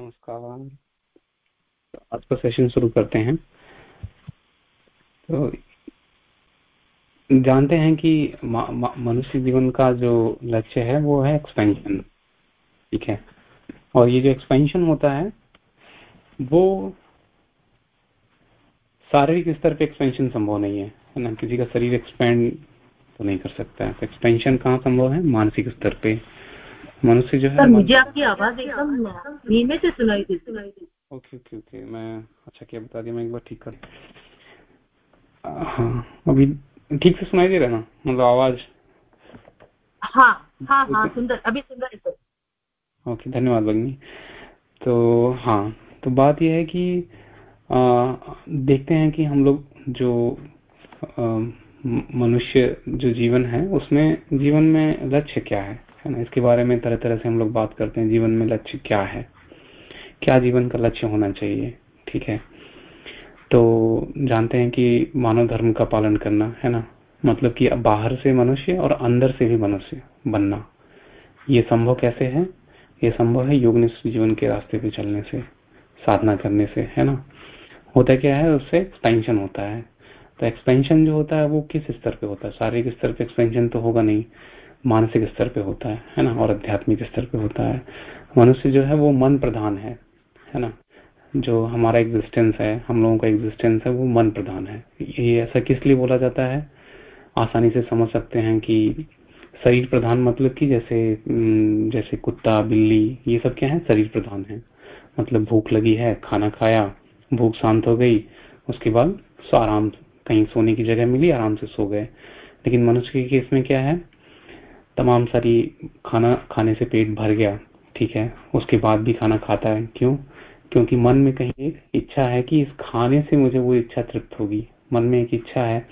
नमस्कार। आज का सेशन शुरू करते हैं। तो जानते हैं कि मनुष्य जीवन का जो लक्ष्य है, वो है एक्सपेंशन ठीक है? और ये जो एक्सपेंशन होता है, वो शारीरिक स्तर पे एक्सपेंशन संभव नहीं है। है ना? किसी का शरीर एक्सपेंड तो नहीं कर सकता। है तो एक्सपेंशन कहाँ संभव है? मानसिक स्तर पे। मनुष्य जो है मुझे आपकी आवाज़ एकदम धीमे से सुनाई देती ओके ओके ओके मैं अच्छा क्या बता दिया मैं एक बार ठीक कर हाँ अभी ठीक से सुनाई दे रहा ना? मतलब आवाज़? हाँ हाँ हाँ सुंदर अभी सुंदर ओके धन्यवाद भगनी। तो हाँ तो बात यह है कि आ, देखते हैं कि हम लोग जो मनुष्य जो जीवन है उसमें जीवन में लक्ष्य क्या है? है ना? इसके बारे में तरह तरह से हम लोग बात करते हैं, जीवन में लक्ष्य क्या है? क्या जीवन का लक्ष्य होना चाहिए? ठीक है? तो जानते हैं कि मानव धर्म का पालन करना, है ना? मतलब कि बाहर से मनुष्य और अंदर से भी मनुष्य बनना। ये संभव कैसे है? ये संभव है योग जीवन के रास्ते पे चलने से, साधना करने से, है ना? होता क्या है? उससे एक्सपेंशन होता है। तो एक्सपेंशन जो होता है, वो किस स्तर पे होता है? शारीरिक स्तर पे एक्सपेंशन तो होगा नहीं। मानसिक स्तर पे होता है है ना? और आध्यात्मिक स्तर पे होता है। मनुष्य जो है वो मन प्रधान है है ना? जो हमारा एग्जिस्टेंस है, हम लोगों का एग्जिस्टेंस है, वो मन प्रधान है। ये ऐसा किस लिए बोला जाता है? आसानी से समझ सकते हैं कि शरीर प्रधान मतलब कि जैसे जैसे कुत्ता, बिल्ली, ये सब क्या है? शरीर प्रधान है। मतलब भूख लगी है, खाना खाया, भूख शांत हो गई, उसके बाद आराम, कहीं सोने की जगह मिली, आराम से सो गए। लेकिन मनुष्य के केस में क्या है? तमाम सारी खाना खाने से पेट भर गया, ठीक है? उसके बाद भी खाना खाता है। क्यों? क्योंकि मन में कहीं एक इच्छा है कि इस खाने से मुझे वो इच्छा तृप्त होगी। मन में एक इच्छा है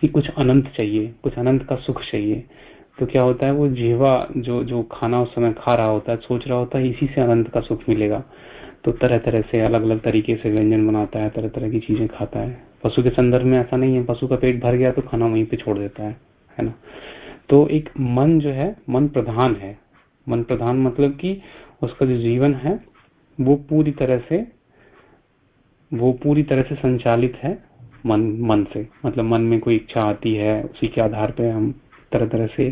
कि कुछ अनंत चाहिए, कुछ अनंत का सुख चाहिए। तो क्या होता है, वो जीवा जो जो खाना उस समय खा रहा होता है, सोच रहा होता है, इसी से अनंत का सुख मिलेगा। तो तरह तरह से अलग अलग तरीके से व्यंजन बनाता है तरह तरह की चीज़ें खाता है। पशु के संदर्भ में ऐसा नहीं है, पशु का पेट भर गया तो खाना वहीं पे छोड़ देता है है ना? तो एक मन जो है, मन प्रधान है। मन प्रधान मतलब कि उसका जो जीवन है, वो पूरी तरह से, वो पूरी तरह से संचालित है मन मन से। मतलब मन में कोई इच्छा आती है, उसी के आधार पर हम तरह तरह से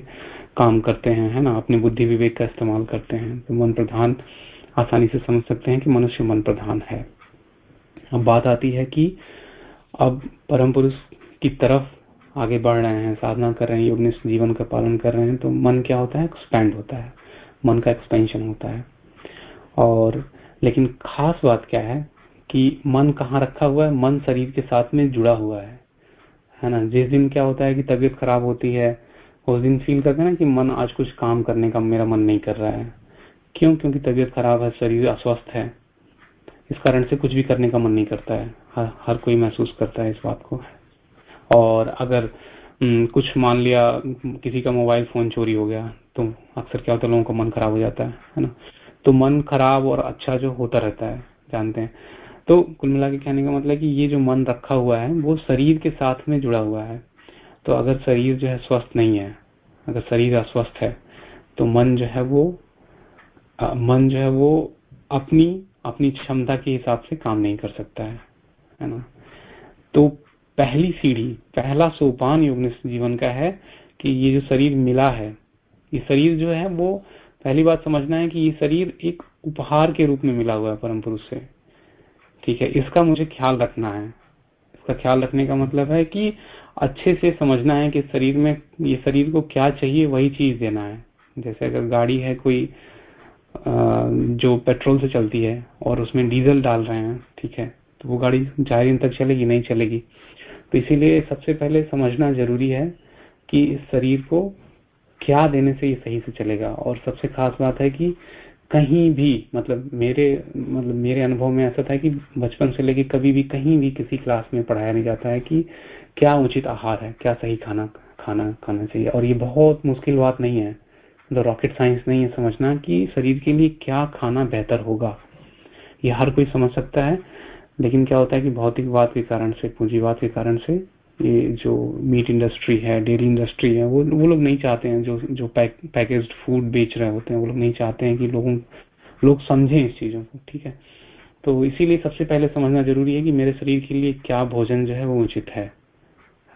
काम करते हैं, है ना? अपनी बुद्धि विवेक का इस्तेमाल करते हैं। तो मन प्रधान, आसानी से समझ सकते हैं कि मनुष्य मन प्रधान है। अब बात आती है कि अब परम पुरुष की तरफ़ आगे बढ़ रहे हैं साधना कर रहे हैं योग जीवन का पालन कर रहे हैं तो मन क्या होता है? एक्सपेंड होता है। मन का एक्सपेंशन होता है। और लेकिन खास बात क्या है कि मन कहाँ रखा हुआ है? मन शरीर के साथ में जुड़ा हुआ है। है ना? जिस दिन क्या होता है कि तबीयत खराब होती है उस दिन फील करते हैं ना कि मन आज कुछ काम करने का मेरा मन नहीं कर रहा है। क्यों? क्योंकि तबीयत खराब है शरीर अस्वस्थ है। इस कारण से कुछ भी करने का मन नहीं करता है। हर, हर कोई महसूस करता है इस बात को। और अगर कुछ मान लिया किसी का मोबाइल फ़ोन चोरी हो गया तो अक्सर क्या होता है लोगों का मन खराब हो जाता है है ना? तो मन खराब और अच्छा जो होता रहता है जानते हैं। तो कुल मिला के कहने का मतलब कि ये जो मन रखा हुआ है वो शरीर के साथ में जुड़ा हुआ है। तो अगर शरीर जो है स्वस्थ नहीं है अगर शरीर अस्वस्थ है तो मन जो है वो आ, मन जो है वो अपनी अपनी क्षमता के हिसाब से काम नहीं कर सकता है है ना? तो पहली सीढ़ी, पहला सोपान योग जीवन का है कि ये जो शरीर मिला है, ये शरीर जो है वो पहली बात समझना है कि ये शरीर एक उपहार के रूप में मिला हुआ है परम पुरुष से। ठीक है, इसका मुझे ख्याल रखना है। इसका ख्याल रखने का मतलब है कि अच्छे से समझना है कि शरीर में, ये शरीर को क्या चाहिए वही चीज़ देना है। जैसे अगर गाड़ी है कोई जो पेट्रोल से चलती है और उसमें डीजल डाल रहे हैं, ठीक है तो वो गाड़ी ज़्यादा दिन तक चलेगी, नहीं चलेगी। तो इसीलिए सबसे पहले समझना ज़रूरी है कि इस शरीर को क्या देने से ये सही से चलेगा। और सबसे खास बात है कि कहीं भी मतलब मेरे मतलब मेरे अनुभव में ऐसा था कि बचपन से लेके कभी भी, कहीं भी किसी क्लास में पढ़ाया नहीं जाता है कि क्या उचित आहार है, क्या सही खाना खाना खाना चाहिए। और ये बहुत मुश्किल बात नहीं है। मतलब रॉकेट साइंस नहीं है समझना कि शरीर के लिए क्या खाना बेहतर होगा। ये हर कोई समझ सकता है। लेकिन क्या होता है कि भौतिकवाद के कारण से पूंजीवाद के कारण से ये जो मीट इंडस्ट्री है डेयरी इंडस्ट्री है वो वो लोग नहीं चाहते हैं जो जो पैक, पैकेज्ड फ़ूड बेच रहे होते हैं वो लोग नहीं चाहते हैं कि लोगों लोग समझें इस चीज़ों को ठीक है? तो इसीलिए सबसे पहले समझना ज़रूरी है कि मेरे शरीर के लिए क्या भोजन जो है वो उचित है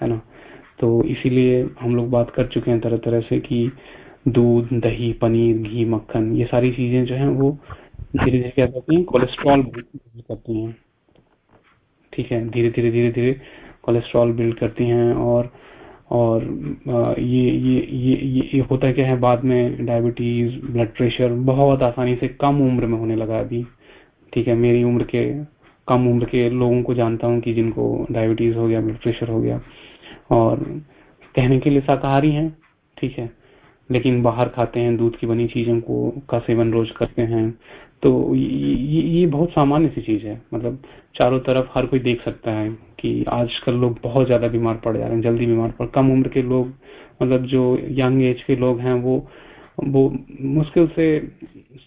है ना? तो इसीलिए हम लोग बात कर चुके हैं तरह तरह से कि दूध दही पनीर घी मक्खन ये सारी चीज़ें जो है वो धीरे धीरे क्या करती हैं कोलेस्ट्रॉल करती हैं। ठीक है, धीरे धीरे धीरे धीरे कोलेस्ट्रॉल बिल्ड करती हैं और और ये ये ये ये होता क्या है बाद में डायबिटीज़ ब्लड प्रेशर बहुत आसानी से कम उम्र में होने लगा अभी। ठीक है, मेरी उम्र के, कम उम्र के लोगों को जानता हूँ कि जिनको डायबिटीज़ हो गया ब्लड प्रेशर हो गया और कहने के लिए शाकाहारी हैं, ठीक है। लेकिन बाहर खाते हैं, दूध की बनी चीज़ों को, का सेवन रोज करते हैं तो ये, ये बहुत सामान्य सी चीज़ है। मतलब चारों तरफ़ हर कोई देख सकता है कि आजकल लोग बहुत ज़्यादा बीमार पड़ जा रहे हैं जल्दी बीमार पड़ कम उम्र के लोग मतलब जो यंग एज के लोग हैं वो वो मुश्किल से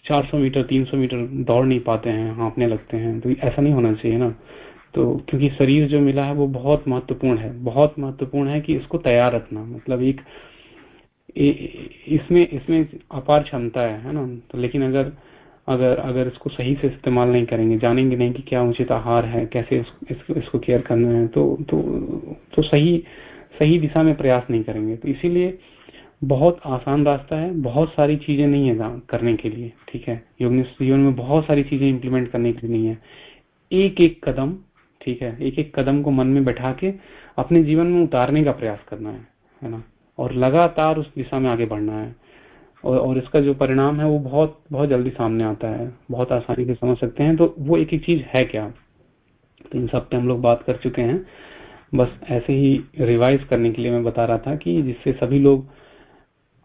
400 मीटर 300 मीटर दौड़ नहीं पाते हैं हाँपने लगते हैं तो ऐसा नहीं होना चाहिए ना। तो क्योंकि शरीर जो मिला है वो बहुत महत्वपूर्ण है बहुत महत्वपूर्ण है कि इसको तैयार रखना मतलब एक इसमें इसमें अपार क्षमता है है ना? तो लेकिन अगर अगर अगर इसको सही से इस्तेमाल नहीं करेंगे जानेंगे नहीं कि क्या उचित आहार है कैसे इस, इसको, इसको केयर करना है तो तो तो सही सही दिशा में प्रयास नहीं करेंगे। तो इसीलिए बहुत आसान रास्ता है बहुत सारी चीज़ें नहीं है करने के लिए ठीक है? योग जीवन में बहुत सारी चीज़ें इंप्लीमेंट करने के लिए नहीं है। एक एक कदम ठीक है? एक एक कदम को मन में बैठा के अपने जीवन में उतारने का प्रयास करना है है ना? और लगातार उस दिशा में आगे बढ़ना है। और, और इसका जो परिणाम है वो बहुत बहुत जल्दी सामने आता है। बहुत आसानी से समझ सकते हैं। तो वो एक एक चीज़ है क्या? तो इन सब पे हम लोग बात कर चुके हैं। बस ऐसे ही रिवाइज करने के लिए मैं बता रहा था कि जिससे सभी लोग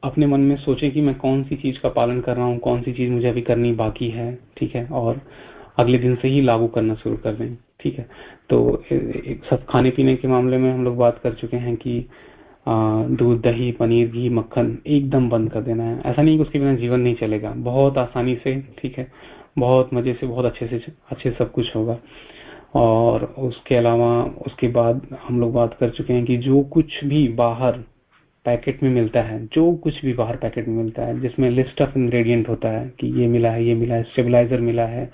अपने मन में सोचे कि मैं कौन सी चीज़ का पालन कर रहा हूँ कौन सी चीज़ मुझे अभी करनी बाकी है ठीक है? और अगले दिन से ही लागू करना शुरू कर दें ठीक है? तो एक सब खाने पीने के मामले में हम लोग बात कर चुके हैं कि दूध, दही, पनीर, घी, मक्खन एकदम बंद कर देना है। ऐसा नहीं कि उसके बिना जीवन नहीं चलेगा। बहुत आसानी से, ठीक है? बहुत मज़े से, बहुत अच्छे से, अच्छे सब कुछ होगा। और उसके अलावा, उसके बाद हम लोग बात कर चुके हैं कि जो कुछ भी बाहर पैकेट में मिलता है, जो कुछ भी बाहर पैकेट में मिलता है, जिसमें लिस्ट ऑफ़ इंग्रेडिएंट होता है कि ये मिला है, ये मिला है स्टेबलाइजर मिला है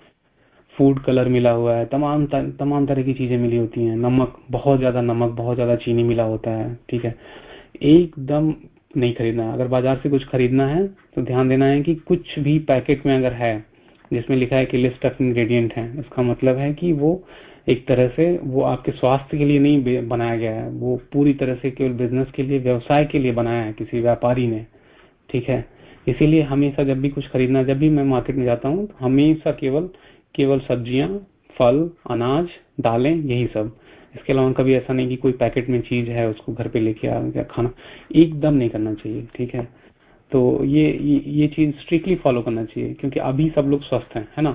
फ़ूड कलर मिला हुआ है, तमाम तमाम तरह की चीज़ें मिली होती हैं। नमक, बहुत ज़्यादा नमक, बहुत ज़्यादा चीनी मिला होता है, ठीक है? एकदम नहीं खरीदना अगर बाज़ार से कुछ खरीदना है तो ध्यान देना है कि कुछ भी पैकेट में अगर है, जिसमें लिखा है कि लिस्ट ऑफ़ इंग्रेडिएंट है इसका मतलब है कि वो एक तरह से वो आपके स्वास्थ्य के लिए नहीं बनाया गया है। वो पूरी तरह से केवल बिज़नेस के लिए, व्यवसाय के लिए बनाया है, किसी व्यापारी ने। ठीक है? इसीलिए हमेशा जब भी कुछ खरीदना, जब भी मैं मार्केट में जाता हूँ तो हमेशा केवल केवल सब्ज़ियाँ, फल, अनाज, दालें, यही सब। इसके अलावा कभी ऐसा नहीं कि कोई पैकेट में चीज़ है उसको घर पे लेके आ गया खाना। एकदम नहीं करना चाहिए ठीक है? तो ये ये, ये चीज़ स्ट्रिक्टली फॉलो करना चाहिए क्योंकि अभी सब लोग स्वस्थ हैं है ना?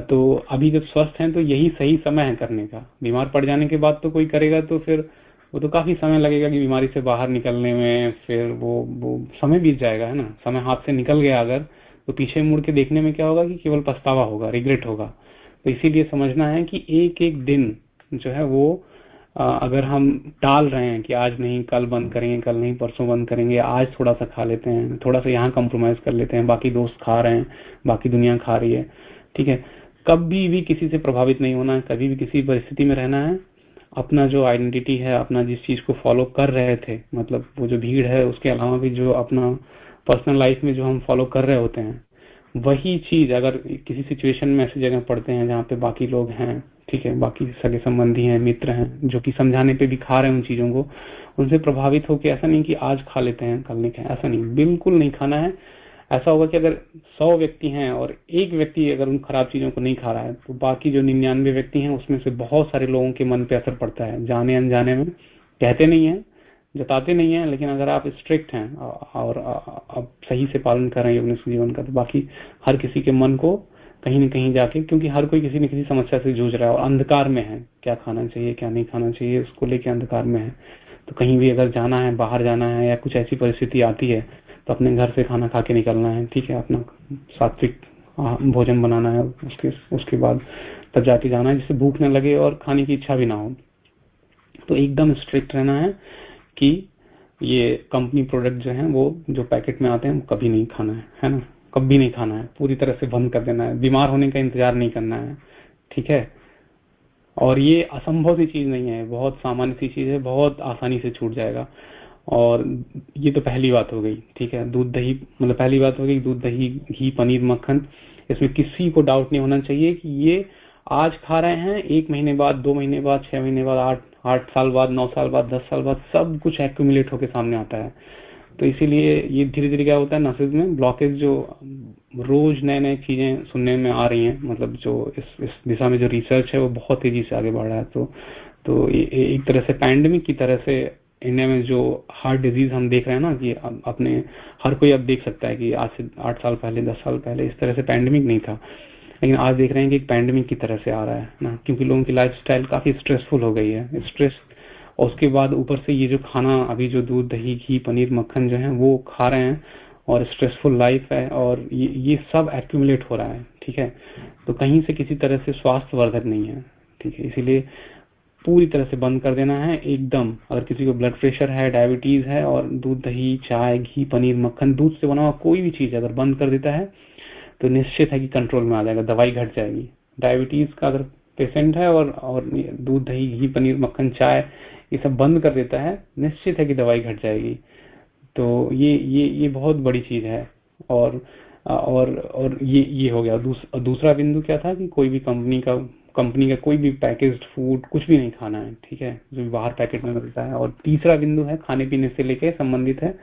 तो अभी जब स्वस्थ हैं तो यही सही समय है करने का। बीमार पड़ जाने के बाद तो कोई करेगा तो फिर वो तो काफ़ी समय लगेगा कि बीमारी से बाहर निकलने में फिर वो वो समय बीत जाएगा है ना? समय हाथ से निकल गया अगर तो पीछे मुड़ के देखने में क्या होगा कि केवल पछतावा होगा रिग्रेट होगा। तो इसीलिए समझना है कि एक एक दिन जो है वो अगर हम टाल रहे हैं कि आज नहीं, कल बंद करेंगे, कल नहीं, परसों बंद करेंगे, आज थोड़ा सा खा लेते हैं, थोड़ा सा यहाँ कॉम्प्रोमाइज कर लेते हैं, बाकी दोस्त खा रहे हैं, बाकी दुनिया खा रही है, ठीक है? कभी भी किसी से प्रभावित नहीं होना है, कभी भी किसी परिस्थिति में रहना है, अपना जो आइडेंटिटी है, अपना जिस चीज़ को फॉलो कर रहे थे मतलब वो जो भीड़ है, उसके अलावा भी जो अपना पर्सनल लाइफ में जो हम फॉलो कर रहे होते हैं, वही चीज़ अगर किसी सिचुएशन में ऐसी जगह पड़ते हैं जहाँ पे बाकी लोग हैं ठीक है, बाकी सगे संबंधी हैं, मित्र हैं, जो कि समझाने पे भी खा रहे हैं उन चीज़ों को, उनसे प्रभावित हो होकर ऐसा नहीं कि आज खा लेते हैं, कल नहीं खाए, ऐसा नहीं, बिल्कुल नहीं खाना है। ऐसा होगा कि अगर सौ व्यक्ति हैं और एक व्यक्ति अगर उन खराब चीज़ों को नहीं खा रहा है तो बाकी जो निन्यानवे व्यक्ति हैं, उसमें से बहुत सारे लोगों के मन पे असर पड़ता है, जाने अनजाने में। कहते नहीं है, जताते नहीं है, लेकिन अगर आप स्ट्रिक्ट हैं, और आप सही से पालन कर रहे हैं योग जीवन का तो बाकी हर किसी के मन को कहीं न कहीं जाके, क्योंकि हर कोई किसी न किसी समस्या से जूझ रहा है और अंधकार में है। क्या खाना चाहिए, क्या नहीं खाना चाहिए, उसको लेके अंधकार में है। तो कहीं भी अगर जाना है, बाहर जाना है या कुछ ऐसी परिस्थिति आती है तो अपने घर से खाना खा के निकलना है। ठीक है, अपना सात्विक भोजन बनाना है, उसके उसके बाद तब जाके जाना है, जिससे भूख ना लगे और खाने की इच्छा भी ना हो। तो एकदम स्ट्रिक्ट रहना है कि ये कंपनी प्रोडक्ट जो है, वो जो पैकेट में आते हैं, वो कभी नहीं खाना है है ना? कभी नहीं खाना है। पूरी तरह से बंद कर देना है। बीमार होने का इंतज़ार नहीं करना है। ठीक है? और ये असंभव सी चीज़ नहीं है। बहुत सामान्य सी चीज़ है। बहुत आसानी से छूट जाएगा। और ये तो पहली बात हो गई। ठीक है? दूध, दही मतलब पहली बात हो गई, दूध, दही, घी, पनीर, मक्खन, इसमें किसी को डाउट नहीं होना चाहिए कि ये आज खा रहे हैं, एक महीने बाद, दो महीने बाद, छह महीने बाद, आठ आठ साल बाद, नौ साल बाद, दस साल बाद सब कुछ एक्यूमुलेट होकर सामने आता है। तो इसीलिए ये धीरे धीरे क्या होता है नसेज में ब्लॉकेज जो रोज नए नए चीज़ें सुनने में आ रही हैं मतलब जो इस इस दिशा में जो रिसर्च है वो बहुत तेज़ी से आगे बढ़ रहा है। तो तो ए, एक तरह से पैंडमिक की तरह से इंडिया में जो हार्ट डिज़ीज़ हम देख रहे हैं ना कि अपने हर कोई अब देख सकता है कि आज से आठ साल पहले दस साल पहले इस तरह से पैंडमिक नहीं था। लेकिन आज देख रहे हैं कि पैंडमिक की तरह से आ रहा है ना क्योंकि लोगों की लाइफ काफ़ी स्ट्रेसफुल हो गई है। स्ट्रेस और उसके बाद ऊपर से ये जो खाना अभी जो दूध दही घी पनीर मक्खन जो है वो खा रहे हैं और स्ट्रेसफुल लाइफ है और ये, ये सब एक्यूमुलेट हो रहा है ठीक है? तो कहीं से किसी तरह से स्वास्थ्य वर्धक नहीं है ठीक है? इसीलिए पूरी तरह से बंद कर देना है एकदम। अगर किसी को ब्लड प्रेशर है डायबिटीज़ है और दूध दही चाय घी पनीर मक्खन दूध से बना हुआ कोई भी चीज़ अगर बंद कर देता है तो निश्चित है कि कंट्रोल में आ जाएगा दवाई घट जाएगी। डायबिटीज़ का अगर पेशेंट है और और दूध दही घी पनीर मक्खन चाय ये सब बंद कर देता है निश्चित है कि दवाई घट जाएगी। तो ये ये ये बहुत बड़ी चीज़ है। और और और ये ये हो गया। दूस, दूसरा बिंदु क्या था कि कोई भी कंपनी का कंपनी का कोई भी पैकेज्ड फ़ूड कुछ भी नहीं खाना है ठीक है? जो बाहर पैकेट में मिलता है। और तीसरा बिंदु है खाने पीने से लेके संबंधित है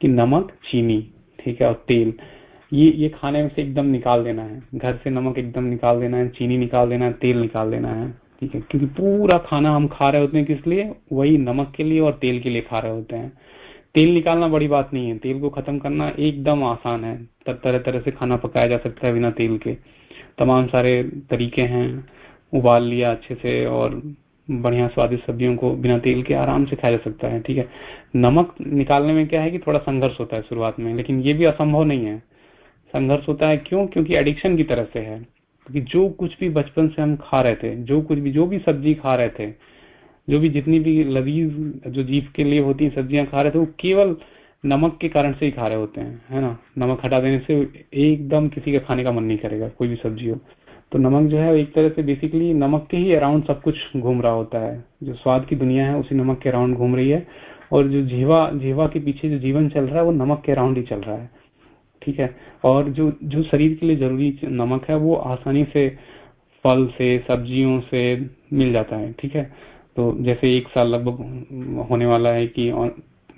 कि नमक चीनी ठीक है? और तेल। ये ये खाने में से एकदम निकाल देना है। घर से नमक एकदम निकाल देना है, चीनी निकाल देना है, तेल निकाल देना है, ठीक है? क्योंकि पूरा खाना हम खा रहे होते हैं किस लिए? वही नमक के लिए और तेल के लिए खा रहे होते हैं। तेल निकालना बड़ी बात नहीं है। तेल को खत्म करना एकदम आसान है। तरह तरह से खाना पकाया जा सकता है बिना तेल के। तमाम सारे तरीके हैं। उबाल लिया अच्छे से और बढ़िया स्वादिष्ट सब्जियों को बिना तेल के आराम से खाया जा सकता है, ठीक है? नमक निकालने में क्या है कि थोड़ा संघर्ष होता है शुरुआत में, लेकिन ये भी असंभव नहीं है। संघर्ष होता है। क्यों? क्योंकि एडिक्शन की तरह से है। क्योंकि जो कुछ भी बचपन से हम खा रहे थे, जो कुछ भी, जो भी सब्ज़ी खा रहे थे, जो भी जितनी भी लजीज जो जीव के लिए होती है, सब्ज़ियाँ खा रहे थे, वो केवल नमक के कारण से ही खा रहे होते हैं, है ना? नमक हटा देने से एकदम किसी का खाने का मन नहीं करेगा, कोई भी सब्ज़ी हो। तो नमक जो है, एक तरह से बेसिकली नमक के ही अराउंड सब कुछ घूम रहा होता है। जो स्वाद की दुनिया है, उसी नमक के अराउंड घूम रही है। और जो जीवा जीवा के पीछे जो जीवन चल रहा है, वो नमक के अराउंड ही चल रहा है। ठीक है? और जो जो शरीर के लिए ज़रूरी नमक है, वो आसानी से फल से, सब्जियों से मिल जाता है, ठीक है? तो जैसे एक साल लगभग होने वाला है कि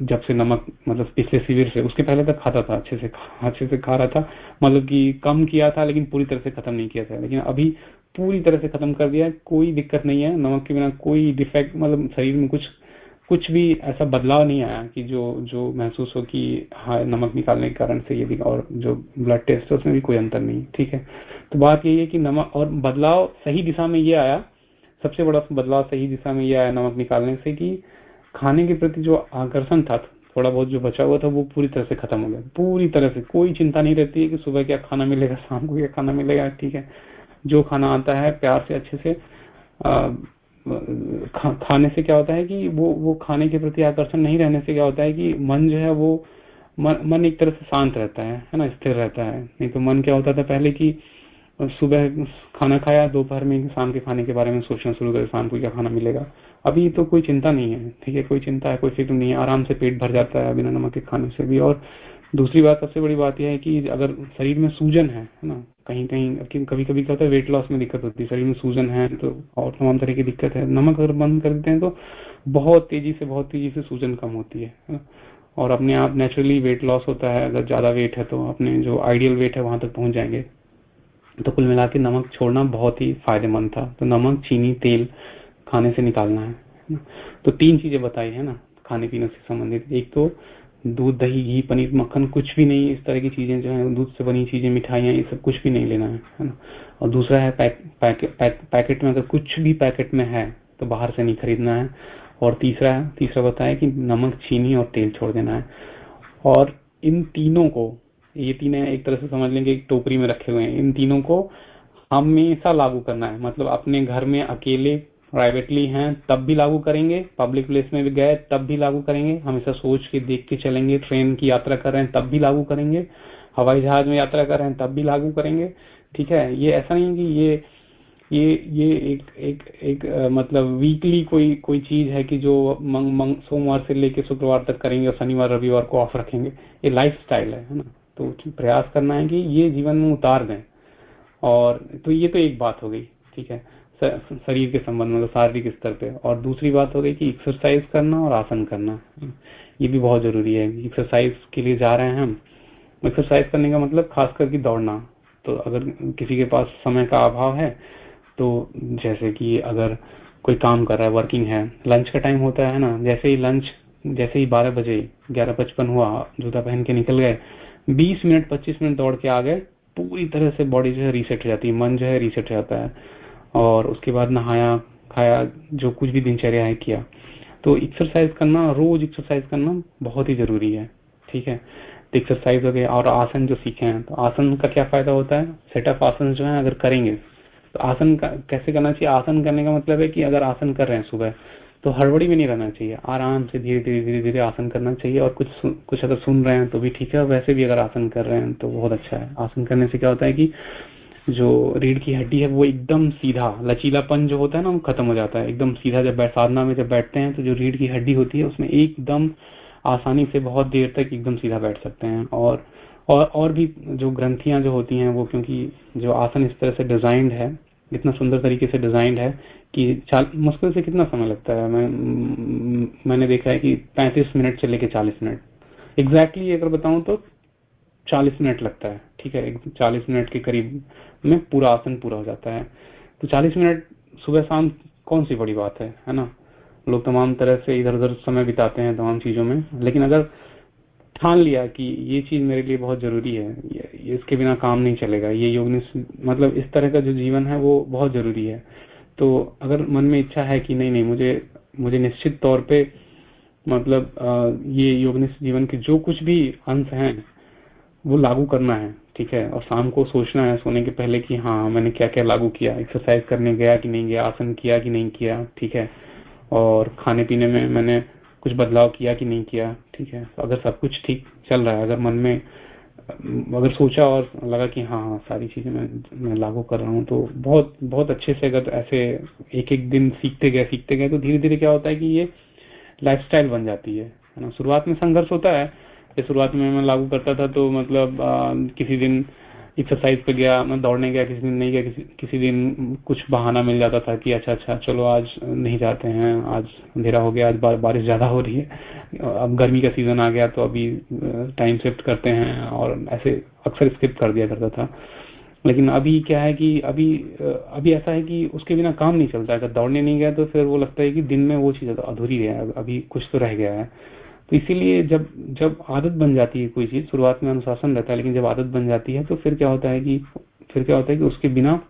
जब से नमक मतलब पिछले शिविर से, उसके पहले तक खाता था, अच्छे से अच्छे से खा रहा था मतलब कि कम किया था, लेकिन पूरी तरह से खत्म नहीं किया था। लेकिन अभी पूरी तरह से खत्म कर दिया कोई दिक्कत नहीं है, नमक के बिना कोई डिफेक्ट मतलब शरीर में कुछ कुछ भी ऐसा बदलाव नहीं आया कि जो जो महसूस हो कि हाँ नमक निकालने के कारण से ये भी और जो ब्लड टेस्ट है, उसमें भी कोई अंतर नहीं, ठीक है? तो बात यही है कि नमक और बदलाव सही दिशा में ये आया, सबसे बड़ा बदलाव सही दिशा में ये आया नमक निकालने से कि खाने के प्रति जो आकर्षण था, थोड़ा बहुत जो बचा हुआ था, वो पूरी तरह से खत्म हो गया, पूरी तरह से, कोई चिंता नहीं रहती है कि सुबह क्या खाना मिलेगा, शाम को क्या खाना मिलेगा, ठीक है? जो खाना आता है, प्यार से, अच्छे से खा, खाने से क्या होता है कि वो वो खाने के प्रति आकर्षण नहीं रहने से क्या होता है कि मन जो है वो मन, मन एक तरह से शांत रहता है है ना स्थिर रहता है। नहीं तो मन क्या होता था पहले कि सुबह खाना खाया दोपहर में शाम के खाने के बारे में सोचना शुरू कर शाम को क्या खाना मिलेगा। अभी तो कोई चिंता नहीं है ठीक है कोई चिंता है कोई फ़िक्र नहीं है आराम से पेट भर जाता है बिना नमक के खाने से भी। और दूसरी बात सबसे बड़ी बात यह है कि अगर शरीर में सूजन है ना कहीं कहीं कभी कभी क्या होता है वेट लॉस में दिक्कत होती है, शरीर में सूजन है तो और तमाम तरह की दिक्कत है। नमक अगर बंद कर देते हैं तो बहुत तेज़ी से, बहुत तेज़ी से सूजन कम होती है और अपने आप नेचुरली वेट लॉस होता है, अगर ज़्यादा वेट है तो अपने जो आइडियल वेट है, वहाँ तक पहुँच जाएँगे। तो कुल मिला नमक छोड़ना बहुत ही फ़ायदेमंद था। तो नमक, चीनी, तेल खाने से निकालना है तो तीन चीज़ें बताई, है ना? खाने पीने से संबंधित। एक तो दूध दही घी पनीर मक्खन कुछ भी नहीं इस तरह की चीज़ें जो है दूध से बनी चीज़ें मिठाइयाँ ये सब कुछ भी नहीं लेना है ना? और दूसरा है पैक, पैक, पैक, पैकेट में अगर कुछ भी पैकेट में है तो बाहर से नहीं खरीदना है। और तीसरा तीसरा बताया कि नमक चीनी और तेल छोड़ देना है। और इन तीनों को ये तीन एक तरह से समझ लेंगे एक टोकरी में रखे हुए हैं। इन तीनों को हमेशा लागू करना है। मतलब अपने घर में अकेले प्राइवेटली हैं, तब भी लागू करेंगे। पब्लिक प्लेस में भी गए, तब भी लागू करेंगे। हमेशा सोच के देख के चलेंगे ट्रेन की यात्रा कर रहे हैं, तब भी लागू करेंगे। हवाई जहाज़ में यात्रा कर रहे हैं, तब भी लागू करेंगे। ठीक है? ये ऐसा नहीं कि ये ये ये एक एक एक मतलब वीकली कोई कोई चीज़ है कि जो मंग मंग, सोमवार से लेके शुक्रवार तक करेंगे और शनिवार, रविवार को ऑफ़ रखेंगे। ये लाइफ है ना? तो प्रयास करना है कि ये जीवन में उतार दें। और तो ये तो एक बात हो गई। ठीक है? शरीर के संबंध में तो शारीरिक स्तर पे। और दूसरी बात हो गई कि एक्सरसाइज करना और आसन करना। ये भी बहुत ज़रूरी है। एक्सरसाइज के लिए जा रहे हैं हम। एक्सरसाइज करने का मतलब खास करके दौड़ना। तो अगर किसी के पास समय का अभाव है तो जैसे कि अगर कोई काम कर रहा है वर्किंग है लंच का टाइम होता है ना, जैसे ही लंच जैसे ही बारह बजे, ग्यारह पचपन हुआ, जूता पहन के निकल गए, बीस मिनट, पच्चीस मिनट दौड़ के आ गए, पूरी तरह से बॉडी जो है रीसेट हो जाती है, मन जो है रीसेट हो जाता है। और उसके बाद नहाया, खाया, जो कुछ भी दिनचर्या है किया। तो एक्सरसाइज करना, रोज एक्सरसाइज करना बहुत ही ज़रूरी है, ठीक है? तो एक्सरसाइज हो गया और आसन जो सीखे हैं तो आसन का क्या फ़ायदा होता है? सेटअप आसन जो है, अगर करेंगे तो आसन का, कैसे करना चाहिए? आसन करने का मतलब है कि अगर आसन कर रहे हैं सुबह तो हड़बड़ी में नहीं रहना चाहिए। आराम से धीरे धीरे धीरे धीरे आसन करना चाहिए और कुछ कुछ अगर सुन रहे हैं तो भी ठीक है। वैसे भी अगर आसन कर रहे हैं तो बहुत अच्छा है। आसन करने से क्या होता है कि जो रीढ़ की हड्डी है, वो एकदम सीधा, लचीलापन जो होता है ना, वो खत्म हो जाता है। एकदम सीधा जब साधना में जब बैठते हैं तो जो रीढ़ की हड्डी होती है, उसमें एकदम आसानी से बहुत देर तक एकदम सीधा बैठ सकते हैं। और और और भी जो ग्रंथियाँ जो होती हैं, वो क्योंकि जो आसन इस तरह से डिजाइंड है, इतना सुंदर तरीके से डिजाइंड है कि मुश्किल से कितना समय लगता है? मैं, मैंने देखा है कि 35 मिनट से लेके 40 मिनट। एग्जैक्टली exactly अगर बताऊँ तो 40 मिनट लगता है। ठीक है 40 मिनट के करीब में पूरा आसन पूरा हो जाता है। तो 40 मिनट सुबह शाम कौन सी बड़ी बात है है ना? लोग तमाम तरह से इधर उधर समय बिताते हैं तमाम चीज़ों में लेकिन अगर ठान लिया कि ये चीज़ मेरे लिए बहुत ज़रूरी है ये, इसके बिना काम नहीं चलेगा ये योग मतलब इस तरह का जो जीवन है वो बहुत ज़रूरी है। तो अगर मन में इच्छा है कि नहीं नहीं मुझे मुझे निश्चित तौर पे मतलब आ, ये योगनिष्ठ जीवन के जो कुछ भी अंश हैं वो लागू करना है ठीक है, और शाम को सोचना है, सोने के पहले कि हाँ मैंने क्या क्या लागू किया एक्सरसाइज करने गया कि नहीं गया, आसन किया कि नहीं किया, ठीक है? और खाने पीने में मैंने कुछ बदलाव किया कि नहीं किया, ठीक है? अगर सब कुछ ठीक चल रहा है, अगर मन में, अगर सोचा और लगा कि हाँ हाँ सारी चीज़ें मैं मैं लागू कर रहा हूँ तो बहुत बहुत अच्छे से अगर ऐसे एक एक दिन सीखते गए सीखते गए तो धीरे धीरे क्या होता है कि ये लाइफस्टाइल बन जाती है है ना? शुरुआत में संघर्ष होता है शुरुआत में मैं लागू करता था तो मतलब आ, किसी दिन एक्सरसाइज पे गया मैं दौड़ने गया किसी दिन नहीं गया किसी किसी दिन कुछ बहाना मिल जाता था कि अच्छा अच्छा चलो आज नहीं जाते हैं आज अंधेरा हो गया आज बा, बारिश ज़्यादा हो रही है अब गर्मी का सीज़न आ गया तो अभी टाइम शिफ्ट करते हैं और ऐसे अक्सर स्किप कर दिया करता था। लेकिन अभी क्या है कि अभी अभी ऐसा है कि उसके बिना काम नहीं चलता अगर दौड़ने नहीं गया तो फिर वो लगता है कि दिन में वो चीज़ अधूरी है अभी कुछ तो रह गया है। तो इसीलिए जब जब आदत बन जाती है कोई चीज़, शुरुआत में अनुशासन रहता है, लेकिन जब आदत बन जाती है तो फिर क्या होता है कि, फिर क्या होता है कि उसके बिना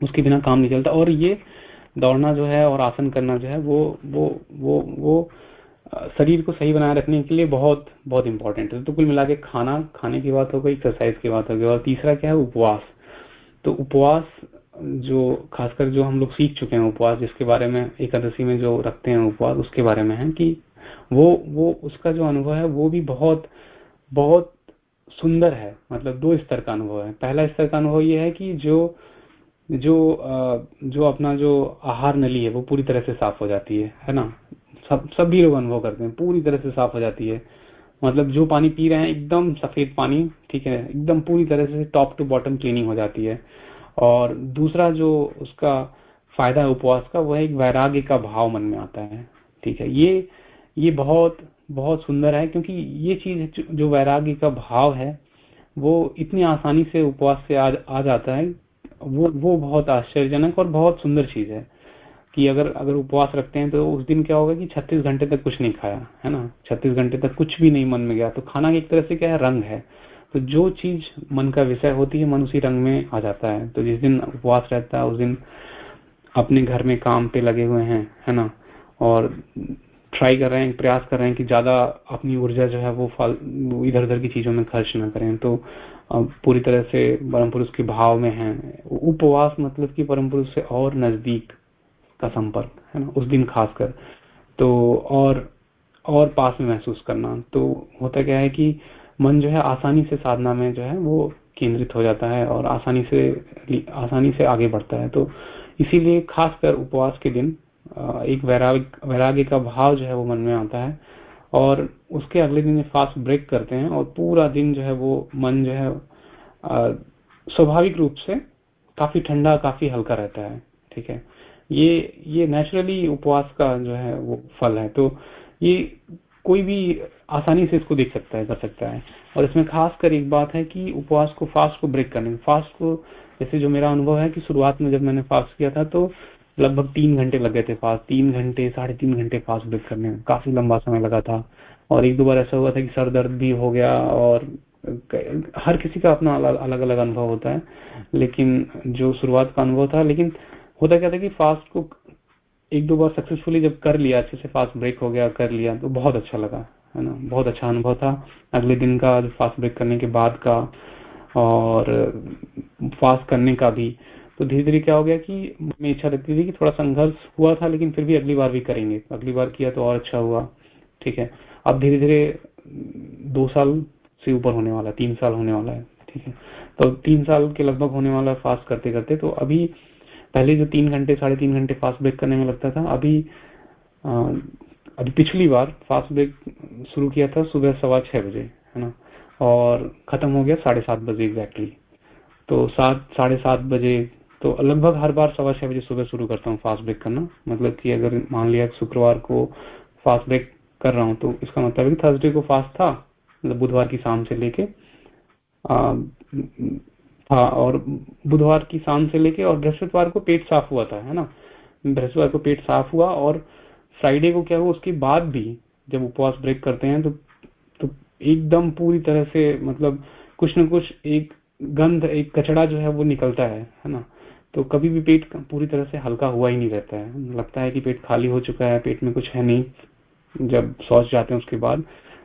उसके बिना काम नहीं चलता। और ये दौड़ना जो है और आसन करना जो है, वो वो वो वो शरीर को सही बनाए रखने के लिए बहुत बहुत इंपॉर्टेंट है। तो कुल मिला के खाना, खाने की बात हो गई एक्सरसाइज की बात हो गई, और तीसरा क्या है, उपवास। तो उपवास जो, खासकर जो हम लोग सीख चुके हैं उपवास, जिसके बारे में एकादशी में जो रखते हैं उपवास, उसके बारे में है कि वो वो, उसका जो अनुभव है, वो भी बहुत बहुत सुंदर है। मतलब दो स्तर का अनुभव है। पहला स्तर का अनुभव ये है कि जो जो जो अपना जो आहार नली है, वो पूरी तरह से साफ़ हो जाती है है ना? सब सभी लोग अनुभव करते हैं, पूरी तरह से साफ़ हो जाती है। मतलब जो पानी पी रहे हैं, एकदम सफ़ेद पानी, ठीक है? एकदम पूरी तरह से टॉप टू बॉटम क्लीनिंग हो जाती है। और दूसरा जो उसका फ़ायदा है उपवास का वह एक वैराग्य का भाव मन में आता है, ठीक है? ये ये बहुत बहुत सुंदर है क्योंकि ये चीज़ जो वैराग्य का भाव है वो इतनी आसानी से उपवास से आ, आ जाता है। वो वो बहुत आश्चर्यजनक और बहुत सुंदर चीज़ है कि अगर अगर उपवास रखते हैं तो उस दिन क्या होगा कि 36 घंटे तक कुछ नहीं खाया है ना? 36 घंटे तक कुछ भी नहीं मन में गया। तो खाना एक तरह से क्या है रंग है। तो जो चीज़ मन का विषय होती है मन उसी रंग में आ जाता है। तो जिस दिन उपवास रहता है उस दिन अपने घर में काम पे लगे हुए हैं है ना? और ट्राई कर रहे हैं, प्रयास कर रहे हैं कि ज़्यादा अपनी ऊर्जा जो है वो फाल इधर उधर की चीज़ों में खर्च ना करें। तो पूरी तरह से परम पुरुष के भाव में है। उपवास मतलब कि परम पुरुष से और नज़दीक का संपर्क, है ना? उस दिन खासकर। तो और और पास में महसूस करना। तो होता क्या है कि मन जो है आसानी से साधना में जो है वो केंद्रित हो जाता है और आसानी से आसानी से आगे बढ़ता है। तो इसीलिए खासकर उपवास के दिन एक वैराग्य वैराग्य का भाव जो है वो मन में आता है और उसके अगले दिन फास्ट ब्रेक करते हैं और पूरा दिन जो है वो मन जो है स्वाभाविक रूप से काफ़ी ठंडा, काफ़ी हल्का रहता है, ठीक है? ये ये नेचुरली उपवास का जो है वो फल है तो ये कोई भी आसानी से इसको देख सकता है, कर सकता है। और इसमें खास कर एक बात है कि उपवास को फास्ट को ब्रेक करने फास्ट को, जैसे जो मेरा अनुभव है कि शुरुआत में जब मैंने फास्ट किया था तो लगभग तीन घंटे लग गए थे फास्ट तीन घंटे, साढ़े तीन घंटे फास्ट ब्रेक करने में। काफ़ी लंबा समय लगा था। और एक दो बार ऐसा हुआ था कि सर दर्द भी हो गया और हर किसी का अपना अलग अलग अनुभव होता है। लेकिन जो शुरुआत का अनुभव था, लेकिन होता क्या था कि फास्ट को एक दो बार सक्सेसफुली जब कर लिया, अच्छे से फास्ट ब्रेक हो गया, कर लिया तो बहुत अच्छा लगा, है ना? बहुत अच्छा अनुभव था। अगले दिन का फास्ट ब्रेक करने के बाद का और फास्ट करने का भी तो धीरे धीरे क्या हो गया कि मैं इच्छा लगती थी कि थोड़ा संघर्ष हुआ था लेकिन फिर भी अगली बार भी करेंगे। अगली बार किया तो और अच्छा हुआ ठीक है। अब धीरे धीरे दो साल से ऊपर होने वाला है तीन साल होने वाला है ठीक है। तो तीन साल के लगभग होने वाला है फास्ट करते करते तो अभी पहले जो तीन घंटे साढ़े तीन घंटे फास्ट ब्रेक करने में लगता था अभी आ, अभी पिछली बार फास्ट ब्रेक शुरू किया था सुबह सवा छह बजे है ना? और खत्म हो गया साढ़े सात बजे एग्जैक्टली तो सात साढ़े सात बजे तो लगभग हर बार सवा छह बजे सुबह शुरू करता हूँ फास्ट ब्रेक करना। मतलब कि अगर मान लिया शुक्रवार को फास्ट ब्रेक कर रहा हूँ तो इसका मतलब है थर्सडे को फास्ट था मतलब बुधवार की शाम से लेके हाँ और बुधवार की शाम से लेके और बृहस्पतिवार को पेट साफ़ हुआ था, है ना? बृहस्पतिवार को पेट साफ़ हुआ और फ्राइडे को क्या हुआ, उसके बाद भी जब उपवास ब्रेक करते हैं तो तो एकदम पूरी तरह से मतलब कुछ न कुछ एक गंध, एक कचड़ा जो है वो निकलता है है ना? तो कभी भी पेट पूरी तरह से हल्का हुआ ही नहीं रहता है। लगता है कि पेट खाली हो चुका है, पेट में कुछ है नहीं। जब शौच जाते हैं उसके बाद,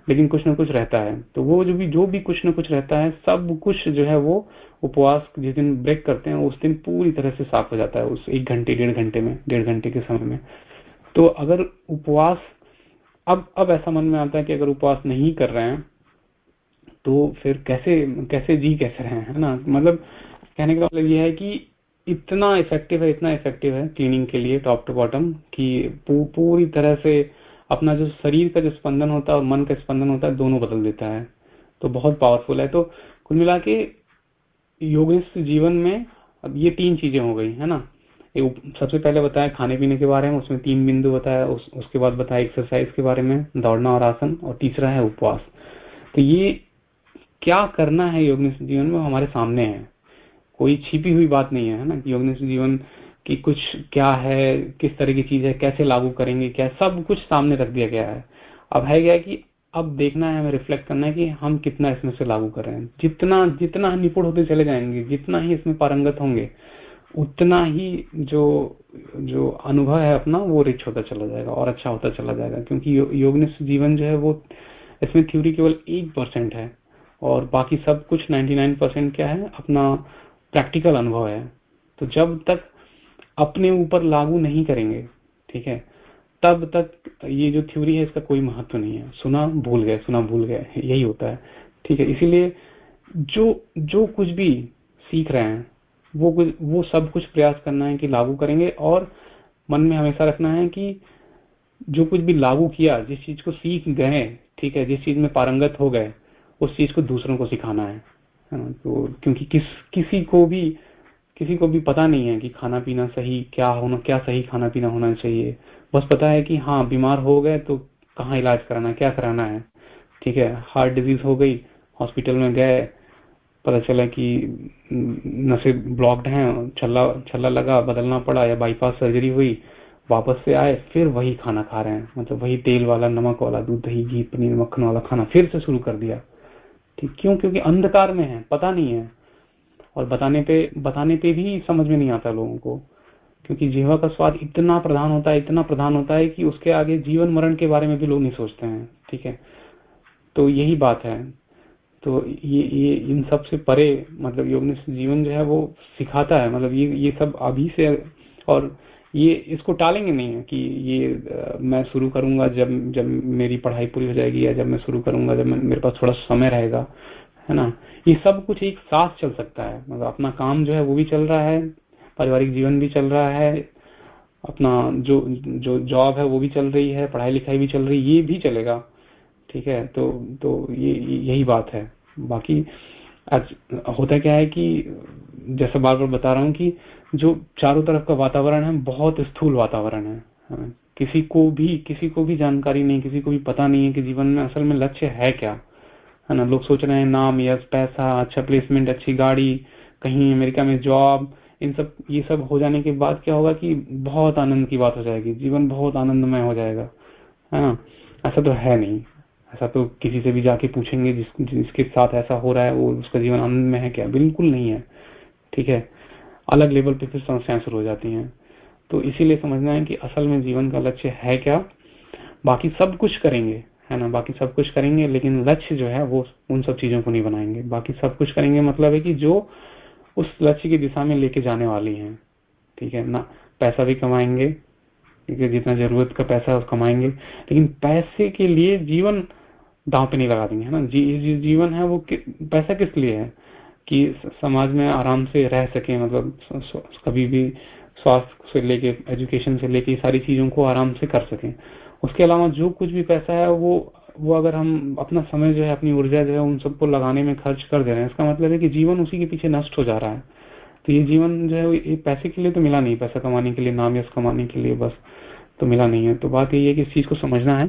लेकिन कुछ ना कुछ रहता है। तो वो जो भी जो भी कुछ ना कुछ रहता है, सब कुछ जो है वो उपवास जिस दिन ब्रेक करते हैं, उस दिन पूरी तरह से साफ़ हो जाता है, उस एक घंटे, डेढ़ घंटे में, डेढ़ घंटे के समय में। तो अगर उपवास, अब अब ऐसा मन में आता है कि अगर उपवास नहीं कर रहे हैं तो फिर कैसे कैसे जी कैसे रहे हैं ना? मतलब कहने का मतलब यह है कि इतना इफ़ेक्टिव है इतना इफ़ेक्टिव है क्लीनिंग के लिए टॉप टू बॉटम कि पू, पूरी तरह से अपना जो शरीर का जो स्पंदन होता है और मन का स्पंदन होता है दोनों बदल देता है। तो बहुत पावरफुल है। तो कुल मिला के योगनिष्ठ जीवन में अब ये तीन चीज़ें हो गई है ना? सबसे पहले बताया खाने पीने के बारे में उसमें तीन बिंदु बताया उस, उसके बाद बताया एक्सरसाइज के बारे में दौड़ना और आसन और तीसरा है उपवास। तो ये क्या करना है योग जीवन में हमारे सामने है। कोई छिपी हुई बात नहीं है ना? कि योग जीवन की कुछ क्या है किस तरह की चीज़ है कैसे लागू करेंगे क्या सब कुछ सामने रख दिया गया है। अब है क्या कि अब देखना है हमें रिफ्लेक्ट करना है कि हम कितना इसमें से लागू कर रहे हैं। जितना जितना निपुण होते चले जाएँगे जितना ही इसमें पारंगत होंगे उतना ही जो जो अनुभव है अपना वो रिच होता चला जाएगा और अच्छा होता चला जाएगा। क्योंकि यो, योगनिष्ठ जीवन जो है वो इसमें थ्योरी केवल एक परसेंट है और बाकी सब कुछ 99 परसेंट क्या है अपना प्रैक्टिकल अनुभव है। तो जब तक अपने ऊपर लागू नहीं करेंगे, ठीक है, तब तक ये जो थ्योरी है, इसका कोई महत्व नहीं है। सुना भूल गए, सुना भूल गए, यही होता है, ठीक है। इसीलिए जो जो कुछ भी सीख रहे हैं, वो कुछ, वो सब कुछ प्रयास करना है कि लागू करेंगे और मन में हमेशा रखना है कि जो कुछ भी लागू किया, जिस चीज़ को सीख गए, ठीक है, जिस चीज़ में पारंगत हो गए, उस चीज़ को दूसरों को सिखाना है। तो क्योंकि किस, किसी को भी, किसी को भी पता नहीं है कि खाना पीना सही क्या होना, क्या सही खाना पीना होना चाहिए। बस पता है कि हाँ बीमार हो गए तो कहाँ इलाज कराना क्या कराना है? ठीक है, हार्ट डिज़ीज़ हो गई, हॉस्पिटल में गए, पता चला कि नशे ब्लॉक्ड हैं, छल्ला छल्ला लगा, बदलना पड़ा या बाईपास सर्जरी हुई, वापस से आए, फिर वही खाना खा रहे हैं। मतलब वही तेल वाला, नमक वाला, दूध, दही, घी, पनीर, मक्खन वाला खाना फिर से शुरू कर दिया। ठीक क्यों? क्योंकि अंधकार में है, पता नहीं है। और बताने पे बताने पे भी समझ में नहीं आता लोगों को, क्योंकि जीवा का स्वाद इतना प्रधान होता है, इतना प्रधान होता है कि उसके आगे जीवन मरण के बारे में भी लोग नहीं सोचते हैं, ठीक है? तो यही बात है। तो ये ये, इन सबसे परे मतलब योग जीवन जो है वो सिखाता है मतलब ये ये सब अभी से और ये इसको टालेंगे नहीं है कि ये आ, मैं शुरू करूँगा जब जब मेरी पढ़ाई पूरी हो जाएगी या जब मैं शुरू करूँगा जब मेरे पास थोड़ा समय रहेगा है ना? ये सब कुछ एक साथ चल सकता है। मतलब अपना काम जो है वो भी चल रहा है पारिवारिक जीवन भी चल रहा है अपना जो जो जॉब है वो भी चल रही है पढ़ाई लिखाई भी चल रही है ये भी चलेगा। ठीक है? तो तो ये यही बात है। बाकी आज होता क्या है कि जैसे बार बार बता रहा हूँ कि जो चारों तरफ़ का वातावरण है बहुत स्थूल वातावरण है। हाँ, किसी को भी किसी को भी जानकारी नहीं किसी को भी पता नहीं है कि जीवन में असल में लक्ष्य है क्या। है ना लोग सोच रहे हैं नाम यश पैसा अच्छा प्लेसमेंट अच्छी गाड़ी कहीं अमेरिका में जॉब इन सब ये सब हो जाने के बाद क्या होगा कि बहुत आनंद की बात हो जाएगी जीवन बहुत आनंदमय हो जाएगा। है ना ऐसा तो है नहीं। ऐसा तो किसी से भी जाके पूछेंगे जिस, जिसके साथ ऐसा हो रहा है वो उसका जीवन आनंद में है क्या? बिल्कुल नहीं है। ठीक है अलग लेवल पे फिर समस्याएँ शुरू हो जाती हैं। तो इसीलिए समझना है कि असल में जीवन का लक्ष्य है क्या? बाकी सब कुछ करेंगे है ना? बाकी सब कुछ करेंगे लेकिन लक्ष्य जो है वो उन सब चीज़ों को नहीं बनाएँगे। बाकी सब कुछ करेंगे मतलब है कि जो उस लक्ष्य की दिशा में लेके जाने वाली है ठीक है ना? पैसा भी कमाएँगे ठीक है? जितना ज़रूरत का पैसा कमाएँगे। लेकिन पैसे के लिए जीवन दांव पे नहीं लगा देंगे है ना? जी, जीवन है वो कि, पैसा किस लिए है? कि समाज में आराम से रह सके मतलब कभी भी स्वास्थ्य से लेके एजुकेशन से लेके सारी चीज़ों को आराम से कर सके। उसके अलावा जो कुछ भी पैसा है, वो वो अगर हम अपना समय जो है, अपनी ऊर्जा जो है, उन सबको लगाने में खर्च कर दे रहे हैं, इसका मतलब है कि जीवन उसी के पीछे नष्ट हो जा रहा है। तो ये जीवन जो है ये पैसे के लिए तो मिला नहीं, पैसा कमाने के लिए, नाम यश कमाने के लिए बस तो मिला नहीं है। तो बात यही है कि इस चीज़ को समझना है।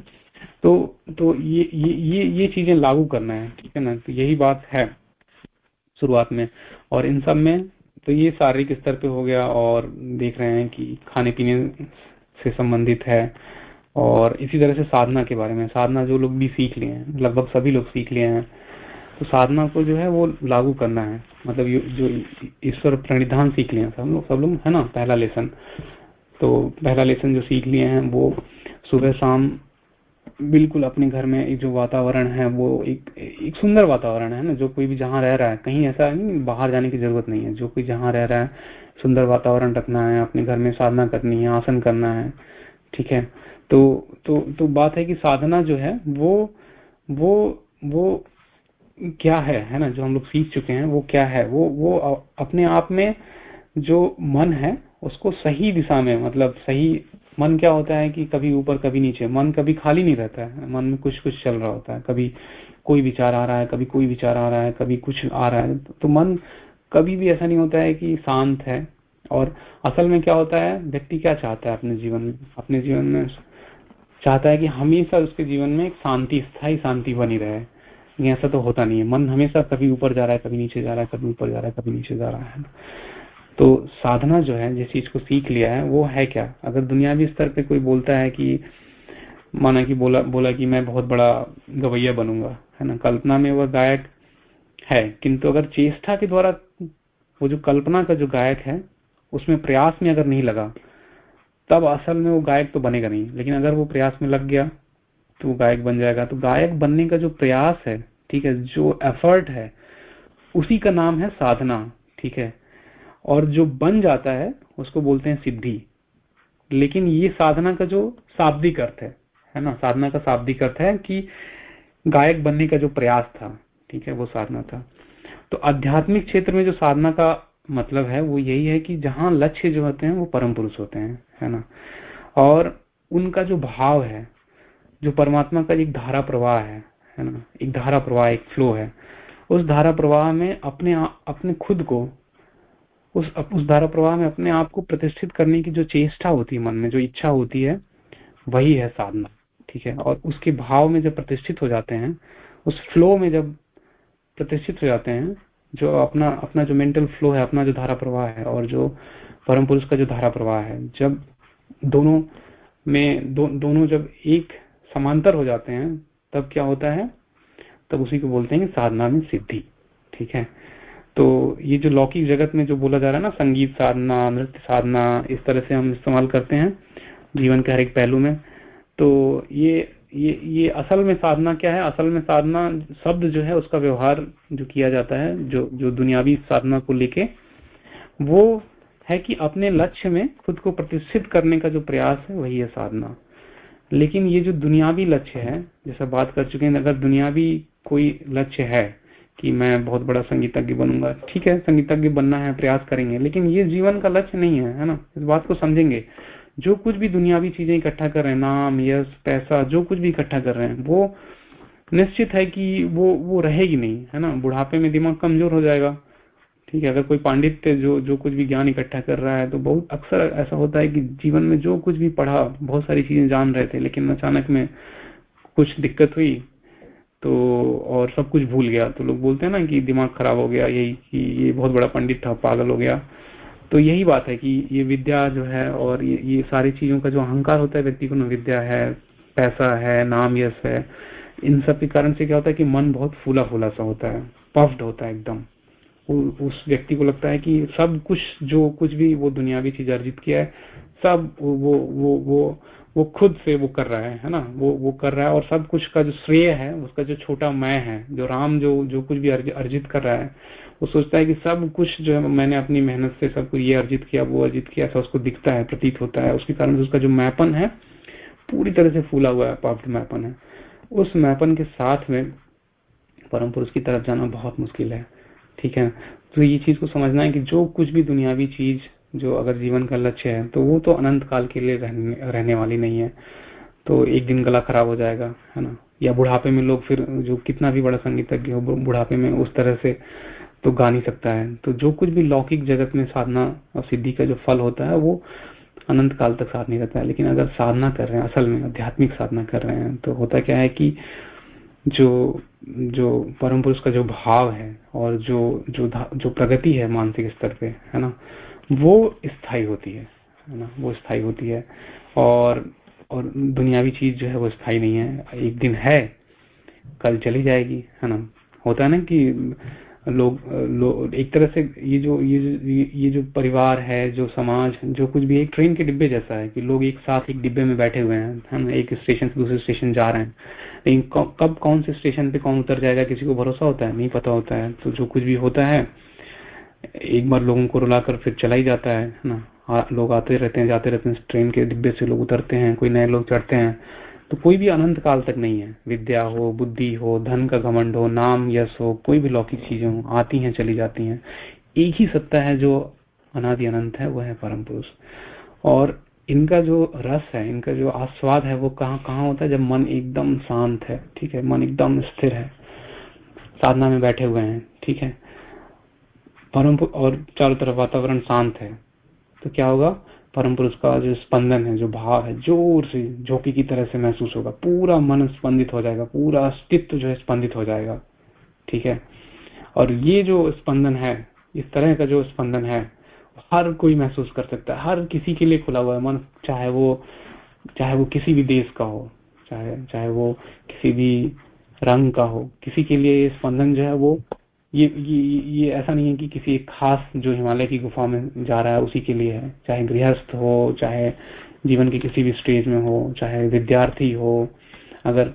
तो तो ये ये ये ये चीज़ें लागू करना है, ठीक है ना? तो यही बात है। शुरुआत में। और इन सब में तो ये शारीरिक स्तर पे हो गया और देख रहे हैं कि खाने पीने से संबंधित है। और इसी तरह से साधना के बारे में। साधना जो लोग भी सीख लिए हैं, लगभग सभी लोग सीख लिए हैं तो साधना को जो है वो लागू करना है। मतलब जो ईश्वर प्रणिधान सीख लिए हैं सब लोग सब लोग, है ना, पहला लेसन। तो पहला लेसन जो सीख लिए हैं वो सुबह शाम बिल्कुल अपने घर में जो वातावरण है, वो एक एक सुंदर वातावरण है ना, जो कोई भी जहाँ रह रहा है, कहीं ऐसा नहीं बाहर जाने की ज़रूरत नहीं है। जो कोई जहाँ रह रहा है, सुंदर वातावरण रखना है, अपने घर में साधना करनी है, आसन करना है, ठीक है? तो तो तो बात है कि साधना जो है, वो वो वो क्या है है ना? जो हम लोग सीख चुके हैं, वो क्या है? वो वो अपने आप में जो मन है, उसको सही दिशा में मतलब सही मन क्या होता है कि कभी ऊपर, कभी नीचे। मन कभी खाली नहीं रहता है। मन में कुछ कुछ चल रहा होता है। कभी कोई विचार आ रहा है, कभी कोई विचार आ रहा है, कभी कुछ आ रहा है। तो मन कभी भी ऐसा नहीं होता है कि शांत है। और असल में क्या होता है, व्यक्ति क्या चाहता है अपने जीवन में? अपने जीवन में चाहता है कि हमेशा उसके जीवन में एक शांति, स्थायी शांति बनी रहे। ऐसा तो होता नहीं है। मन हमेशा कभी ऊपर जा रहा है, कभी नीचे जा रहा है, कभी ऊपर जा रहा है, कभी नीचे जा रहा है। तो साधना जो है, जिस चीज़ को सीख लिया है, वो है क्या? अगर दुनियावी स्तर पे कोई बोलता है कि, माना कि बोला बोला कि मैं बहुत बड़ा गवैया बनूँगा, है ना? कल्पना में वह गायक है, किंतु अगर चेष्टा के द्वारा वो जो कल्पना का जो गायक है, उसमें प्रयास में अगर नहीं लगा, तब असल में वो गायक तो बनेगा नहीं। लेकिन अगर वो प्रयास में लग गया तो वो गायक बन जाएगा। तो गायक बनने का जो प्रयास है, ठीक है, जो एफर्ट है, उसी का नाम है साधना, ठीक है? और जो बन जाता है, उसको बोलते हैं सिद्धि। लेकिन ये साधना का जो शाब्दिक अर्थ है है ना? साधना का शाब्दिक अर्थ है कि गायक बनने का जो प्रयास था, ठीक है, वो साधना था। तो आध्यात्मिक क्षेत्र में जो साधना का मतलब है, वो यही है कि जहाँ लक्ष्य जो होते हैं, वो परम पुरुष होते हैं, है ना? और उनका जो भाव है, जो परमात्मा का एक धारा प्रवाह है है ना? एक धारा प्रवाह, एक फ्लो है, उस धारा प्रवाह में अपने अपने खुद को उस उस धारा प्रवाह में अपने आप को प्रतिष्ठित करने की जो चेष्टा होती है मन में जो इच्छा होती है वही है साधना ठीक है? और उसके भाव में जब प्रतिष्ठित हो जाते हैं उस फ्लो में जब प्रतिष्ठित हो जाते हैं जो अपना अपना जो मेंटल फ्लो है अपना जो धारा प्रवाह है और जो परम पुरुष का जो धारा प्रवाह है जब दोनों में दो, दोनों जब एक समांतर हो जाते हैं तब क्या होता है? तब उसी को बोलते हैं साधना में सिद्धि ठीक है? तो ये जो लौकिक जगत में जो बोला जा रहा है ना, संगीत साधना, नृत्य साधना, इस तरह से हम इस्तेमाल करते हैं जीवन के हर एक पहलू में। तो ये ये ये असल में साधना क्या है? असल में साधना शब्द जो है, उसका व्यवहार जो किया जाता है, जो जो दुनियावी साधना को लेके, वो है कि अपने लक्ष्य में खुद को प्रतिष्ठित करने का जो प्रयास है, वही है साधना। लेकिन ये जो दुनियावी लक्ष्य है, जैसा बात कर चुके हैं, अगर दुनियावी कोई लक्ष्य है कि मैं बहुत बड़ा संगीतज्ञ बनूँगा। ठीक है, संगीतज्ञ बनना है, प्रयास करेंगे, लेकिन ये जीवन का लक्ष्य नहीं है है ना? इस बात को समझेंगे। जो कुछ भी दुनियावी चीज़ें इकट्ठा कर रहे हैं, नाम, यश, पैसा, जो कुछ भी इकट्ठा कर रहे हैं, वो निश्चित है कि वो वो रहेगी नहीं, है ना? बुढ़ापे में दिमाग कमज़ोर हो जाएगा। ठीक है, अगर कोई पांडित्य जो जो कुछ भी ज्ञान इकट्ठा कर रहा है तो बहुत अक्सर ऐसा होता है कि जीवन में जो कुछ भी पढ़ा, बहुत सारी चीज़ें जान रहे थे, लेकिन अचानक में कुछ दिक्कत हुई तो और सब कुछ भूल गया। तो लोग बोलते हैं ना कि दिमाग खराब हो गया यही कि ये बहुत बड़ा पंडित था पागल हो गया। तो यही बात है कि ये विद्या जो है और ये, ये सारी चीज़ों का जो अहंकार होता है व्यक्ति को ना विद्या है पैसा है नाम यश है इन सब के कारण से क्या होता है कि मन बहुत फूला फूला सा होता है पफ्ड होता है एकदम। उस व्यक्ति को लगता है कि सब कुछ जो कुछ भी वो दुनियावी चीज़ अर्जित किया है सब वो वो वो वो खुद से वो कर रहा है है ना? वो वो कर रहा है और सब कुछ का जो श्रेय है उसका जो छोटा मैं है जो राम जो जो कुछ भी अर्ज़, अर्जित कर रहा है वो सोचता है कि सब कुछ जो है मैंने अपनी मेहनत से सब कुछ ये अर्जित किया वो अर्जित किया ऐसा उसको दिखता है प्रतीत होता है। उसके कारण उसका जो मैपन है पूरी तरह से फूला हुआ है पाप्ड मैपन है। उस मैपन के साथ में परम पुरुष की तरफ़ जाना बहुत मुश्किल है ठीक है? तो ये चीज़ को समझना है कि जो कुछ भी दुनियावी चीज़ जो अगर जीवन का लक्ष्य है तो वो तो अनंत काल के लिए रहने, रहने वाली नहीं है। तो एक दिन गला खराब हो जाएगा है ना? या बुढ़ापे में लोग फिर जो कितना भी बड़ा संगीतज्ञ हो बुढ़ापे में उस तरह से तो गा नहीं सकता है। तो जो कुछ भी लौकिक जगत में साधना और सिद्धि का जो फल होता है वो अनंत काल तक साथ नहीं रहता है। लेकिन अगर साधना कर रहे हैं असल में आध्यात्मिक साधना कर रहे हैं तो होता क्या है कि जो जो परम पुरुष का जो भाव है और जो जो जो प्रगति है मानसिक स्तर पे है ना? वो स्थायी होती है ना? वो स्थायी होती है और और दुनियावी चीज़ जो है वो स्थायी नहीं है। एक दिन है, कल चली जाएगी, है ना? होता है ना कि लोग लोग एक तरह से ये जो ये जो ये जो परिवार है, जो समाज, जो कुछ भी, एक ट्रेन के डिब्बे जैसा है कि लोग एक साथ एक डिब्बे में बैठे हुए हैं हम एक स्टेशन से दूसरे स्टेशन जा रहे हैं। लेकिन कब कौन से स्टेशन पे कौन उतर जाएगा, किसी को भरोसा होता है? नहीं पता होता है। तो जो कुछ भी होता है एक बार लोगों को रुलाकर फिर चला ही जाता है ना? लोग आते रहते हैं, जाते रहते हैं, ट्रेन के डिब्बे से लोग उतरते हैं, कोई नए लोग चढ़ते हैं तो कोई भी अनंत काल तक नहीं है। विद्या हो, बुद्धि हो, धन का घमंड हो, नाम, यश हो, कोई भी लौकिक चीज़ें हो, आती हैं, चली जाती हैं। एक ही सत्ता है जो अनादि अनंत है, वह है परम पुरुष। और इनका जो रस है, इनका जो आस्वाद है, वो कहाँ कहाँ होता है? जब मन एकदम शांत है, ठीक है? मन एकदम स्थिर है। साधना में बैठे हुए हैं, ठीक है? परम और चारों तरफ़ वातावरण शांत है। तो क्या होगा? परम पुरुष का जो स्पंदन है, जो भाव है, ज़ोर से झोंकी की तरह से महसूस होगा। पूरा मन स्पंदित हो जाएगा, पूरा अस्तित्व जो है स्पंदित हो जाएगा। ठीक है? और ये जो स्पंदन है, इस तरह का जो स्पंदन है, हर कोई महसूस कर सकता है। हर किसी के लिए खुला हुआ है। मन, चाहे वो चाहे वो किसी भी देश का हो, चाहे चाहे वो किसी भी रंग का हो, किसी के लिए स्पंदन जो है वो ये ये ये ऐसा नहीं है कि किसी एक खास जो हिमालय की गुफा में जा रहा है उसी के लिए है। चाहे गृहस्थ हो चाहे जीवन के किसी भी स्टेज में हो चाहे विद्यार्थी हो अगर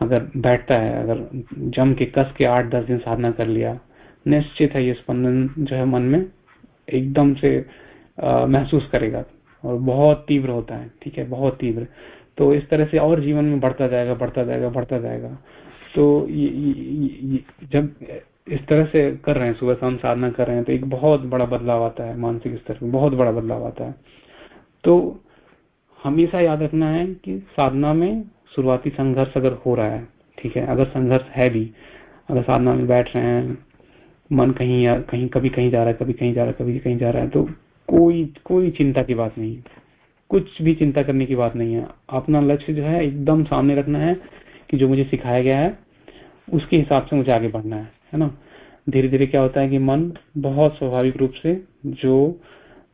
अगर बैठता है अगर जम के कस के आठ दस दिन साधना कर लिया निश्चित है ये स्पंदन जो है मन में एकदम से आ, महसूस करेगा और बहुत तीव्र होता है। ठीक है? बहुत तीव्र। तो इस तरह से और जीवन में बढ़ता जाएगा बढ़ता जाएगा बढ़ता जाएगा। तो ये, ये, ये जब इस तरह से कर रहे हैं, सुबह शाम साधना कर रहे हैं तो एक बहुत बड़ा बदलाव आता है मानसिक स्तर पर बहुत बड़ा बदलाव आता है। तो हमेशा याद रखना है कि साधना में शुरुआती संघर्ष अगर हो रहा है, ठीक है, अगर संघर्ष है भी, अगर साधना में बैठ रहे हैं, मन कहीं या कहीं, कभी कहीं जा रहा है, कभी कहीं जा रहा है, कभी कहीं जा रहा है तो कोई कोई चिंता की बात नहीं है। कुछ भी चिंता करने की बात नहीं है। अपना लक्ष्य जो है, एकदम सामने रखना है कि जो मुझे सिखाया गया है, उसके हिसाब से मुझे आगे बढ़ना है। है ना? धीरे धीरे क्या होता है कि मन बहुत स्वाभाविक रूप से जो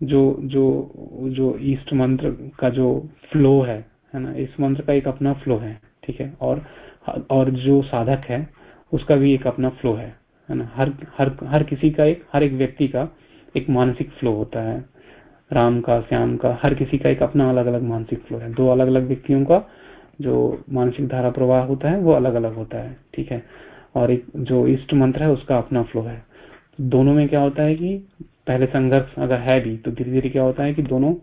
जो जो जो ईस्ट मंत्र का जो फ्लो है है ना? इस मंत्र का एक अपना फ्लो है, ठीक है? और और जो साधक है, उसका भी एक अपना फ्लो है है ना? हर हर हर किसी का एक, हर एक व्यक्ति का एक मानसिक फ्लो होता है। राम का, श्याम का, हर किसी का एक अपना अलग अलग मानसिक फ्लो है। दो अलग अलग व्यक्तियों का जो मानसिक धारा प्रवाह होता है, वो अलग अलग होता है, ठीक है? और एक जो इष्ट मंत्र है, उसका अपना फ्लो है। दोनों में क्या होता है कि पहले संघर्ष अगर है भी तो धीरे धीरे क्या होता है कि दोनों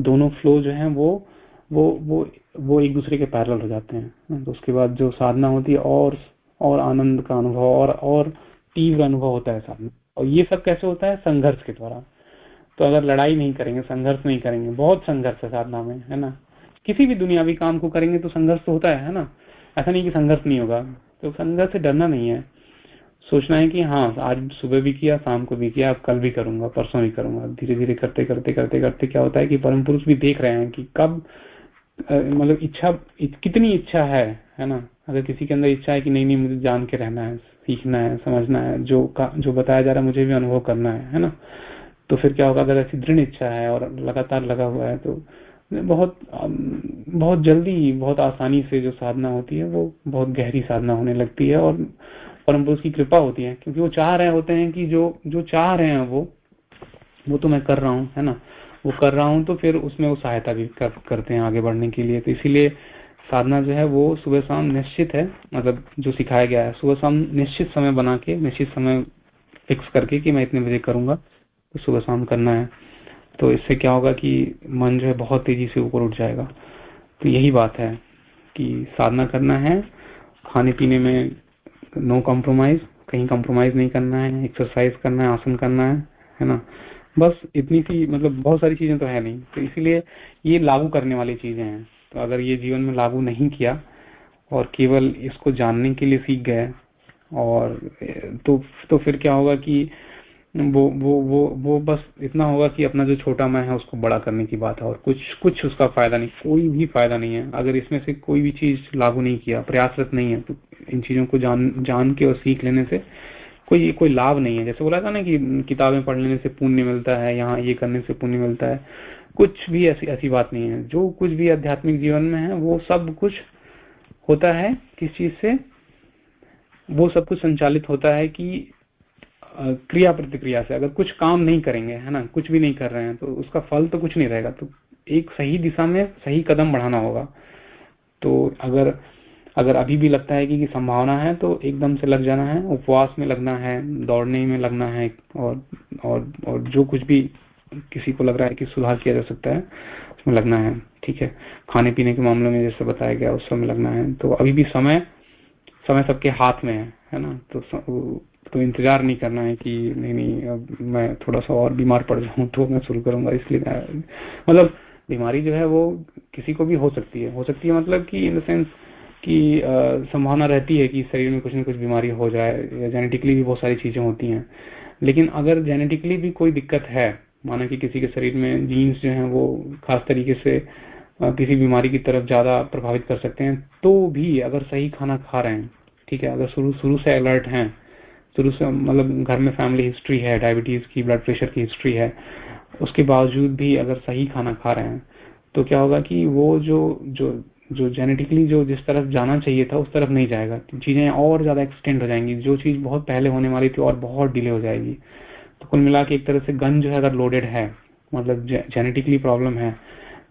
दोनों फ्लो जो है, वो वो वो वो एक दूसरे के पैरल हो जाते हैं। तो उसके बाद जो साधना होती है, और और आनंद का अनुभव, और और तीव्र अनुभव होता है साधना। और ये सब कैसे होता है? संघर्ष के द्वारा। तो अगर लड़ाई नहीं करेंगे, संघर्ष नहीं करेंगे, बहुत संघर्ष है साधना में, है ना? किसी भी दुनियावी काम को करेंगे तो संघर्ष तो होता है है ना? ऐसा नहीं कि संघर्ष नहीं होगा। तो संघर्ष से डरना नहीं है। सोचना है कि हाँ आज सुबह भी किया शाम को भी किया अब कल भी करूँगा परसों भी करूँगा। धीरे धीरे करते करते करते करते क्या होता है कि परम पुरुष भी देख रहे हैं कि कब मतलब इच्छा कितनी इच्छा है है ना? अगर किसी के अंदर इच्छा है कि नहीं नहीं मुझे जान के रहना है सीखना है समझना है जो का, जो बताया जा रहा है मुझे भी अनुभव करना है है ना? तो फिर क्या होगा अगर ऐसी दृढ़ इच्छा है और लगातार लगा हुआ है तो बहुत बहुत जल्दी बहुत आसानी से जो साधना होती है वो बहुत गहरी साधना होने लगती है और परम पुरुष की कृपा होती है। क्योंकि वो चाह रहे होते हैं कि जो जो चाह रहे हैं वो वो तो मैं कर रहा हूँ है ना? वो कर रहा हूँ तो फिर उसमें वो सहायता भी कर, करते हैं आगे बढ़ने के लिए। तो इसीलिए साधना जो है वो सुबह शाम निश्चित है। मतलब जो सिखाया गया है सुबह शाम निश्चित समय बना के निश्चित समय फिक्स करके कि मैं इतने बजे करूँगा तो सुबह शाम करना है। तो इससे क्या होगा कि मन जो है बहुत तेज़ी से ऊपर उठ जाएगा। तो यही बात है कि साधना करना है, खाने पीने में नो कॉम्प्रोमाइज कहीं कॉम्प्रोमाइज नहीं करना है एक्सरसाइज करना है, आसन करना है है ना? बस इतनी सी मतलब बहुत सारी चीज़ें तो है नहीं। तो इसीलिए ये लागू करने वाली चीज़ें हैं। तो अगर ये जीवन में लागू नहीं किया और केवल इसको जानने के लिए सीख गए और तो तो फिर क्या होगा कि वो वो वो वो बस इतना होगा कि अपना जो छोटा मैं है उसको बड़ा करने की बात है और कुछ कुछ उसका फ़ायदा नहीं, कोई भी फ़ायदा नहीं है। अगर इसमें से कोई भी चीज़ लागू नहीं किया, प्रयासरत नहीं है तो इन चीज़ों को जान जान के और सीख लेने से कोई कोई लाभ नहीं है। जैसे बोला था ना कि किताबें पढ़ लेने से पुण्य मिलता है, यहाँ ये करने से पुण्य मिलता है, कुछ भी ऐसी ऐसी बात नहीं है। जो कुछ भी आध्यात्मिक जीवन में है, वो सब कुछ होता है किस चीज़ से? वो सब कुछ संचालित होता है कि क्रिया प्रतिक्रिया से अगर कुछ काम नहीं करेंगे है ना कुछ भी नहीं कर रहे हैं तो उसका फल तो कुछ नहीं रहेगा। तो एक सही दिशा में सही कदम बढ़ाना होगा। तो अगर अगर अभी भी लगता है कि, कि संभावना है तो एकदम से लग जाना है उपवास में लगना है दौड़ने में लगना है और और और जो कुछ भी किसी को लग रहा है कि सुधार किया जा सकता है उसमें लगना है ठीक है। खाने पीने के मामले में जैसे बताया गया उस समय लगना है। तो अभी भी समय समय सबके हाथ में है है ना। तो तो इंतज़ार नहीं करना है कि नहीं नहीं, अब मैं थोड़ा सा और बीमार पड़ जाऊँ तो मैं शुरू करूँगा, इसलिए मतलब बीमारी जो है वो किसी को भी हो सकती है। हो सकती है मतलब कि इन द सेंस कि संभावना रहती है कि शरीर में कुछ ना कुछ बीमारी हो जाए या जेनेटिकली भी बहुत सारी चीज़ें होती हैं। लेकिन अगर जेनेटिकली भी कोई दिक्कत है, माना कि किसी के शरीर में जीन्स जो है वो खास तरीके से किसी बीमारी की तरफ़ ज़्यादा प्रभावित कर सकते हैं तो भी अगर सही खाना खा रहे हैं, ठीक है, अगर शुरू शुरू से अलर्ट हैं शुरू से मतलब घर में फैमिली हिस्ट्री है डायबिटीज़ की ब्लड प्रेशर की हिस्ट्री है, उसके बावजूद भी अगर सही खाना खा रहे हैं तो क्या होगा कि वो जो जो जो जेनेटिकली जो जिस तरफ़ जाना चाहिए था, उस तरफ़ नहीं जाएगा। चीज़ें और ज़्यादा एक्सटेंड हो जाएँगी। जो चीज़ बहुत पहले होने वाली थी और बहुत डिले हो जाएगी। तो कुल मिला के एक तरह से गन जो है अगर लोडेड है मतलब जेनेटिकली प्रॉब्लम है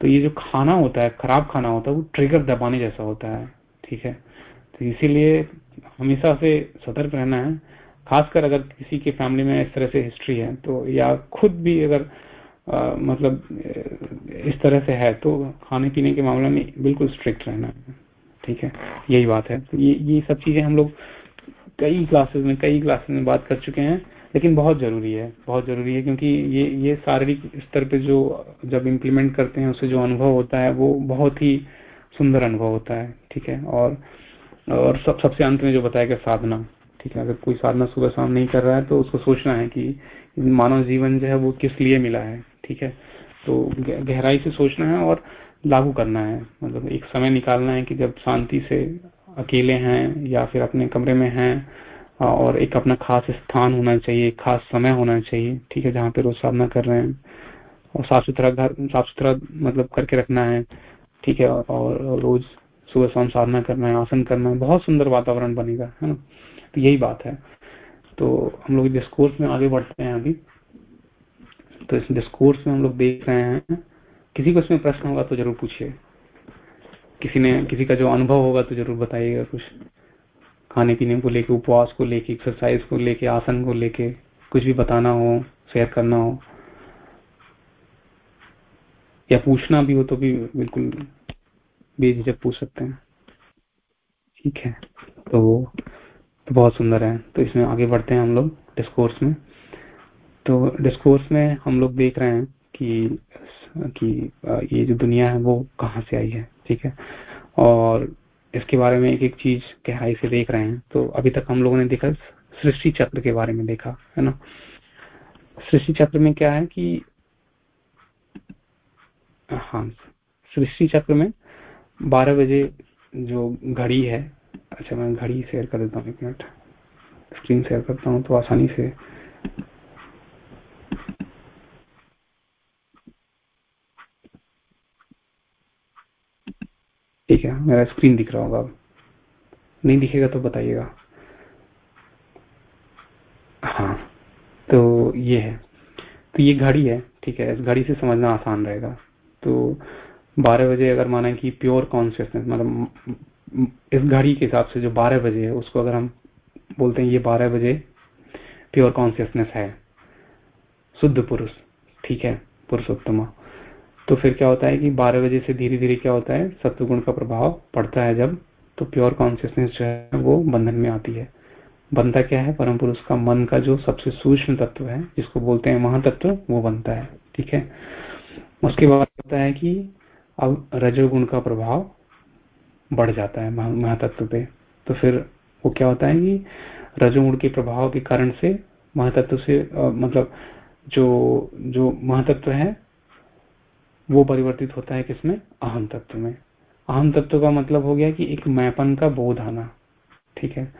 तो ये जो खाना होता है, खराब खाना होता है, वो ट्रिगर दबाने जैसा होता है। ठीक है? तो इसीलिए हमेशा से सतर्क रहना है। खासकर अगर किसी की फैमिली में इस तरह से हिस्ट्री है तो या खुद भी अगर आ, मतलब इस तरह से है तो खाने पीने के मामले में बिल्कुल स्ट्रिक्ट रहना ठीक है यही बात है। तो ये ये सब चीज़ें हम लोग कई क्लासेस में कई क्लासेस में बात कर चुके हैं लेकिन बहुत ज़रूरी है बहुत ज़रूरी है क्योंकि ये ये शारीरिक स्तर पे जो जब इम्प्लीमेंट करते हैं उससे जो अनुभव होता है वो बहुत ही सुंदर अनुभव होता है ठीक है और और सब सबसे अंत में जो बताया गया साधना। ठीक है, अगर कोई साधना सुबह शाम नहीं कर रहा है तो उसको सोचना है कि मानव जीवन जो है वो किस लिए मिला है, ठीक है? तो गहराई से सोचना है और लागू करना है। मतलब एक समय निकालना है कि जब शांति से अकेले हैं या फिर अपने कमरे में हैं और एक अपना खास स्थान होना चाहिए, खास समय होना चाहिए, ठीक है, जहाँ पे रोज साधना कर रहे हैं। और साफ़ सुथरा घर, साफ़ सुथरा मतलब करके रखना है, ठीक है, और रोज सुबह शाम साधना करना है, आसन करना है, बहुत सुंदर वातावरण बनेगा, है ना? यही बात है। तो हम लोग डिस्कोर्स में आगे बढ़ते हैं अभी। तो इस डिस्कोर्स में हम लोग देख रहे हैं किसी को इसमें प्रश्न होगा तो ज़रूर पूछिए। किसी ने किसी का जो अनुभव होगा तो ज़रूर बताइएगा कुछ। खाने पीने को लेके उपवास को लेके एक्सरसाइज को लेके आसन को लेके कुछ भी बताना हो शेयर करना हो। या पूछना भी हो तो भी बिल्कुल बेझिझक पूछ सकते हैं। ठीक है तो, तो बहुत सुंदर है। तो इसमें आगे बढ़ते हैं हम लोग डिस्कोर्स में। तो डिस्कोर्स में हम लोग देख रहे हैं कि कि ये जो दुनिया है वो कहाँ से आई है, ठीक है? और इसके बारे में एक एक चीज़ गहराई से देख रहे हैं। तो अभी तक हम लोगों ने देखा सृष्टि चक्र के बारे में देखा, है ना? सृष्टि चक्र में क्या है कि हाँ सृष्टि चक्र में बारह बजे जो घड़ी है अच्छा मैं घड़ी शेयर कर देता हूँ एक मिनट स्क्रीन शेयर करता हूँ तो आसानी से। ठीक है, मेरा स्क्रीन दिख रहा होगा अब। नहीं दिखेगा तो बताइएगा। हाँ तो ये है। तो ये घड़ी है, ठीक है, इस घड़ी से समझना आसान रहेगा। तो 12 बजे अगर माना कि प्योर कॉन्शियसनेस मतलब इस घड़ी के हिसाब से जो 12 बजे है, उसको अगर हम बोलते हैं ये 12 बजे प्योर कॉन्सियसनेस है। शुद्ध पुरुष, ठीक है, पुरुषोत्तमा। तो फिर क्या होता है कि 12 बजे से धीरे धीरे क्या होता है, सत्वगुण का प्रभाव पड़ता है जब तो प्योर कॉन्सियसनेस जो है, वो बंधन में आती है। बनता क्या है, परम पुरुष का मन का जो सबसे सूक्ष्म तत्व है, जिसको बोलते हैं महातत्व, वो बनता है, ठीक है। उसके बाद होता है कि अब रजोगुण का प्रभाव बढ़ जाता है महातत्व पे। तो फिर वो क्या होता है कि रजोगुण के प्रभाव के कारण से महातत्व से आ, मतलब जो जो महातत्व है वो परिवर्तित होता है किसमें? अहम तत्व में। अहम तत्व का मतलब हो गया कि एक मैपन का बोध आना ठीक है?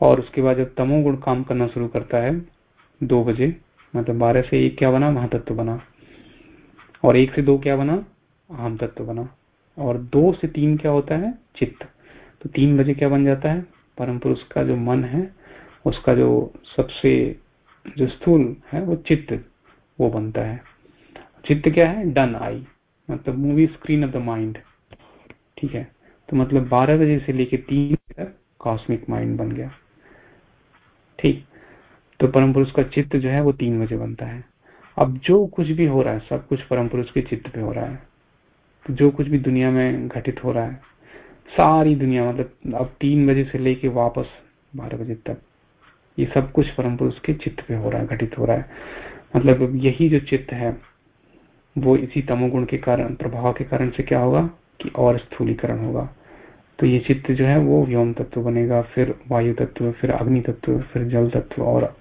और उसके बाद जब तमोगुण काम करना शुरू करता है दो बजे मतलब बारह से एक क्या बना? महातत्व बना। और एक से दो क्या बना? अहम तत्व बना। और दो से तीन क्या होता है? चित्त। तो तीन बजे क्या बन जाता है? परम पुरुष का जो मन है, उसका जो सबसे जो स्थूल है, वो चित्त, वो बनता है। चित्त क्या है? Done I. मतलब movie screen of the mind. ठीक है? तो मतलब 12 बजे से लेके तीन तक कॉस्मिक माइंड बन गया। ठीक? तो परम पुरुष का चित्त जो है, वो तीन बजे बनता है। अब जो कुछ भी हो रहा है, सब कुछ परम पुरुष के चित्त पे हो रहा है। जो कुछ भी दुनिया में घटित हो रहा है, सारी दुनिया मतलब अब तीन बजे से लेके वापस बारह बजे तक, ये सब कुछ परम पुरुष के चित्त पे हो रहा है, घटित हो रहा है। मतलब यही जो चित्त है, वो इसी तमोगुण के कारण, प्रभाव के कारण से क्या होगा कि और स्थूलीकरण होगा। तो ये चित्त जो है, वो व्योम तत्व बनेगा, फिर वायु तत्व, फिर अग्नि तत्व, फिर जल तत्व और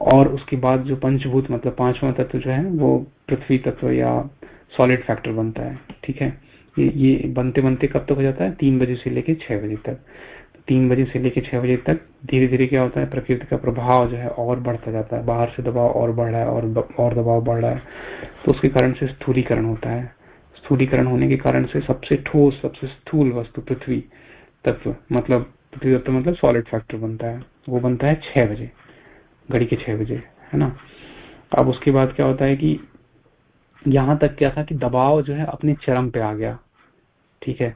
और उसके बाद जो पंचभूत मतलब पांचवा तत्व जो है, वो पृथ्वी तत्व या सॉलिड फैक्टर बनता है, ठीक है? ये ये बनते बनते कब तक हो जाता है? तीन बजे से लेके छह बजे तक। तो तीन बजे से लेके छह बजे तक धीरे धीरे क्या होता है? प्रकृति का प्रभाव जो है और बढ़ता जाता है। बाहर से दबाव और बढ़ रहा है और और दबाव बढ़ रहा है। तो उसके कारण से स्थूलीकरण होता है। स्थूलीकरण होने के कारण से सबसे ठोस, सबसे स्थूल वस्तु पृथ्वी तत्व मतलब पृथ्वी तत्व मतलब सॉलिड फैक्टर बनता है। वो बनता है छह बजे, घड़ी के छह बजे, है ना? अब उसके बाद क्या होता है कि यहाँ तक क्या था कि दबाव जो है अपने चरम पे आ गया, ठीक है?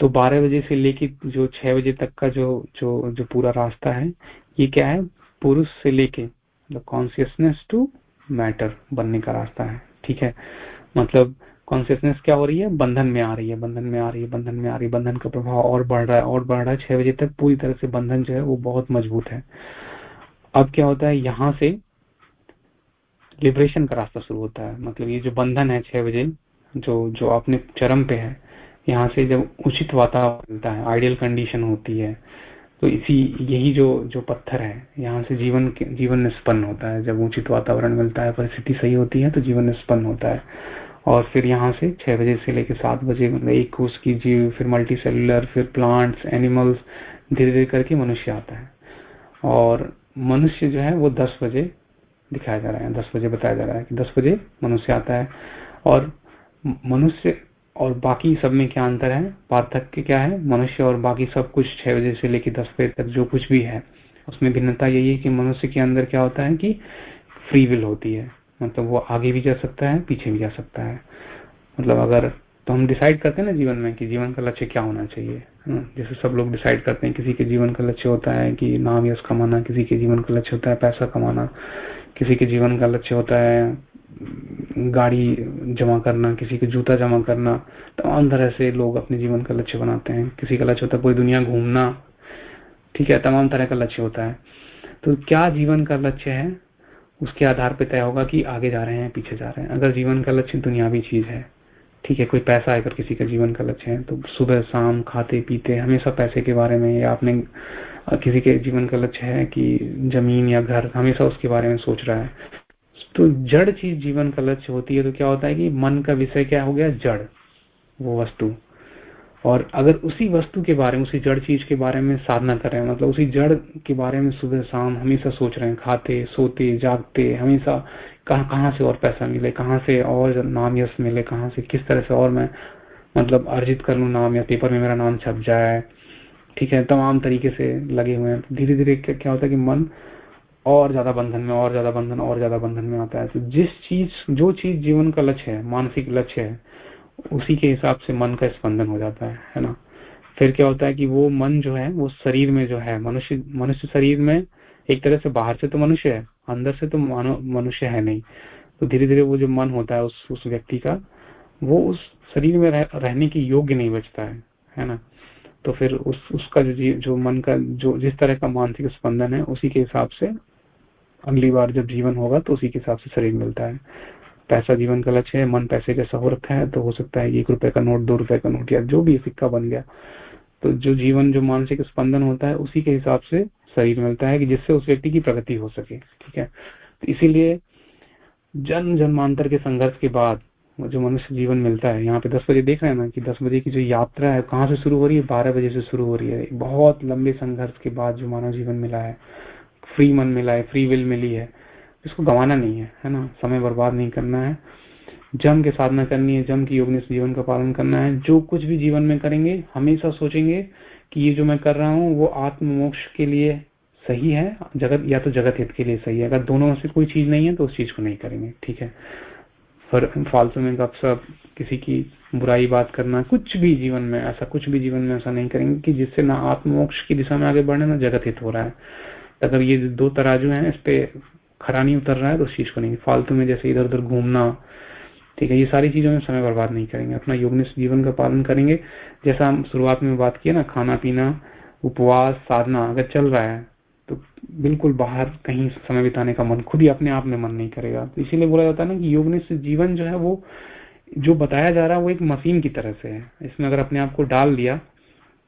तो 12 बजे से लेके जो 6 बजे तक का जो जो जो पूरा रास्ता है, ये क्या है? पुरुष से लेके मतलब कॉन्सियसनेस टू मैटर बनने का रास्ता है, ठीक है? मतलब कॉन्सियसनेस क्या हो रही है? बंधन में आ रही है, बंधन में आ रही है, बंधन में आ रही है, बंधन का प्रभाव और बढ़ रहा है, और बढ़ रहा है। छह बजे तक पूरी तरह से बंधन जो है वो बहुत मज़बूत है। अब क्या होता है? यहाँ से लिबरेशन का रास्ता शुरू होता है। मतलब ये जो बंधन है छह बजे, जो जो अपने चरम पे है, यहाँ से जब उचित वातावरण मिलता है आइडियल कंडीशन होती है तो इसी, यही जो जो पत्थर है, यहाँ से जीवन जीवन निष्पन्न होता है। जब उचित वातावरण मिलता है, परिस्थिति सही होती है तो जीवन निष्पन्न होता है। और फिर यहाँ से छह बजे से लेकर सात बजे मतलब एक कोष की जीव, फिर मल्टी सेलुलर फिर प्लांट्स एनिमल्स धीरे धीरे करके मनुष्य आता है। और मनुष्य जो है, वो दस बजे दिखाया जा रहा है, दस बजे बताया जा रहा है कि दस बजे मनुष्य आता है। और मनुष्य और बाकी सब में क्या अंतर है? पार्थक्य क्या है? मनुष्य और बाकी सब कुछ छह बजे से लेकर दस बजे तक जो कुछ भी है, उसमें भिन्नता यही है कि मनुष्य के अंदर क्या होता है कि फ्री विल होती है। मतलब वो आगे भी जा सकता है, पीछे भी जा सकता है। मतलब अगर तो हम डिसाइड करते हैं ना जीवन में कि जीवन का लक्ष्य क्या होना चाहिए जैसे सब लोग डिसाइड करते हैं किसी के जीवन का लक्ष्य होता है कि नाम यश कमाना, किसी के जीवन का लक्ष्य होता है पैसा कमाना। किसी के जीवन का लक्ष्य होता है, गाड़ी जमा करना, किसी के जूता जमा करना, तमाम तरह से लोग अपने जीवन का लक्ष्य बनाते हैं। किसी का लक्ष्य होता है पूरी दुनिया घूमना, ठीक है, तमाम तरह का लक्ष्य होता है। तो क्या जीवन का लक्ष्य है? उसके आधार पर तय होगा कि आगे जा रहे हैं, पीछे जा रहे हैं। अगर जीवन का लक्ष्य दुनियावी चीज़ है, ठीक है, कोई पैसा अगर किसी का जीवन का लक्ष्य है तो सुबह, शाम, खाते, पीते, हमेशा पैसे के बारे में या आपने किसी के जीवन का लक्ष्य है कि ज़मीन या घर हमेशा उसके बारे में सोच रहा है। तो जड़ चीज़ जीवन का लक्ष्य होती है तो क्या होता है कि मन का विषय क्या हो गया? जड़, वो वस्तु। और अगर उसी वस्तु के बारे में, उसी जड़ चीज़ के बारे में साधना कर रहे हैं मतलब उसी जड़ के बारे में सुबह शाम हमेशा सोच रहे हैं, खाते, सोते, जागते, हमेशा कहाँ कहाँ से और पैसा मिले, कहाँ से और नाम यश मिले, कहाँ से, किस तरह से और मैं मतलब अर्जित कर लू नाम या पेपर में मेरा नाम छप जाए ठीक है तमाम तरीके से लगे हुए हैं। धीरे धीरे क्या होता है कि मन और ज़्यादा बंधन में और ज़्यादा बंधन और ज़्यादा बंधन में आता है। तो जिस चीज़ जो चीज़ जीवन का लक्ष्य है मानसिक लक्ष्य है उसी के हिसाब से मन का स्पंदन हो जाता है है ना? फिर क्या होता है कि वो मन जो है वो शरीर में जो है मनुष्य मनुष्य शरीर में एक तरह से बाहर से तो मनुष्य है अंदर से तो मनुष्य है नहीं। तो धीरे धीरे वो जो मन होता है उस उस व्यक्ति का वो उस शरीर में रह, रहने की योग्य नहीं बचता है है ना? तो फिर उस, उसका जो जो मन का, जो, जिस तरह का मानसिक स्पंदन है, उसी के हिसाब से अगली बार जब जीवन होगा तो उसी के हिसाब से शरीर मिलता है। पैसा जीवन का लक्ष्य है, मन पैसे जैसा हो रखा है तो हो सकता है एक रुपए का नोट, दो रुपए का नोट, या जो भी सिक्का बन गया। तो जो जीवन, जो मानसिक स्पंदन होता है, उसी के हिसाब से शरीर मिलता है, कि जिससे उस व्यक्ति की प्रगति हो सके, ठीक है? तो इसीलिए जन्म जन्मांतर के संघर्ष के बाद जो मनुष्य जीवन मिलता है। यहाँ पे दस बजे देख रहे हैं ना कि दस बजे की जो यात्रा है, कहाँ से शुरू हो रही है? बारह बजे से शुरू हो रही है। बहुत लंबे संघर्ष के बाद जो मानव जीवन मिला है फ्री मन मिला है फ्री विल मिली है, इसको गंवाना नहीं है है ना? समय बर्बाद नहीं करना है। जम के साधना करनी है, जम की योग ने जीवन का पालन करना है। जो कुछ भी जीवन में करेंगे, हमेशा सोचेंगे कि ये जो मैं कर रहा हूँ, वो आत्म मोक्ष के लिए सही है, जगत, या तो जगत हित के लिए सही है। अगर दोनों से कोई चीज़ नहीं है तो उस चीज़ को नहीं करेंगे, ठीक है? फालतू में गपशप किसी की बुराई बात करना, कुछ भी जीवन में, ऐसा कुछ भी जीवन में ऐसा नहीं करेंगे कि जिससे ना आत्मोक्ष की दिशा में आगे बढ़ने, ना जगत हित हो रहा है। अगर ये दो तराजू हैं, इस पे खरा नहीं उतर रहा है तो उस चीज़ को नहीं। फालतू में जैसे इधर उधर घूमना, ठीक है, ये सारी चीज़ों में समय बर्बाद नहीं करेंगे। अपना योगनिष्ठ जीवन का पालन करेंगे। जैसा हम शुरुआत में बात किया ना, खाना पीना, उपवास, साधना, अगर चल रहा है तो बिल्कुल बाहर कहीं समय बिताने का मन, खुद ही अपने आप में मन नहीं करेगा। तो इसीलिए बोला जाता है ना कि योग योगनिष्ठ जीवन जो है वो, जो बताया जा रहा है वो एक मशीन की तरह से है। इसमें अगर अपने आप को डाल दिया,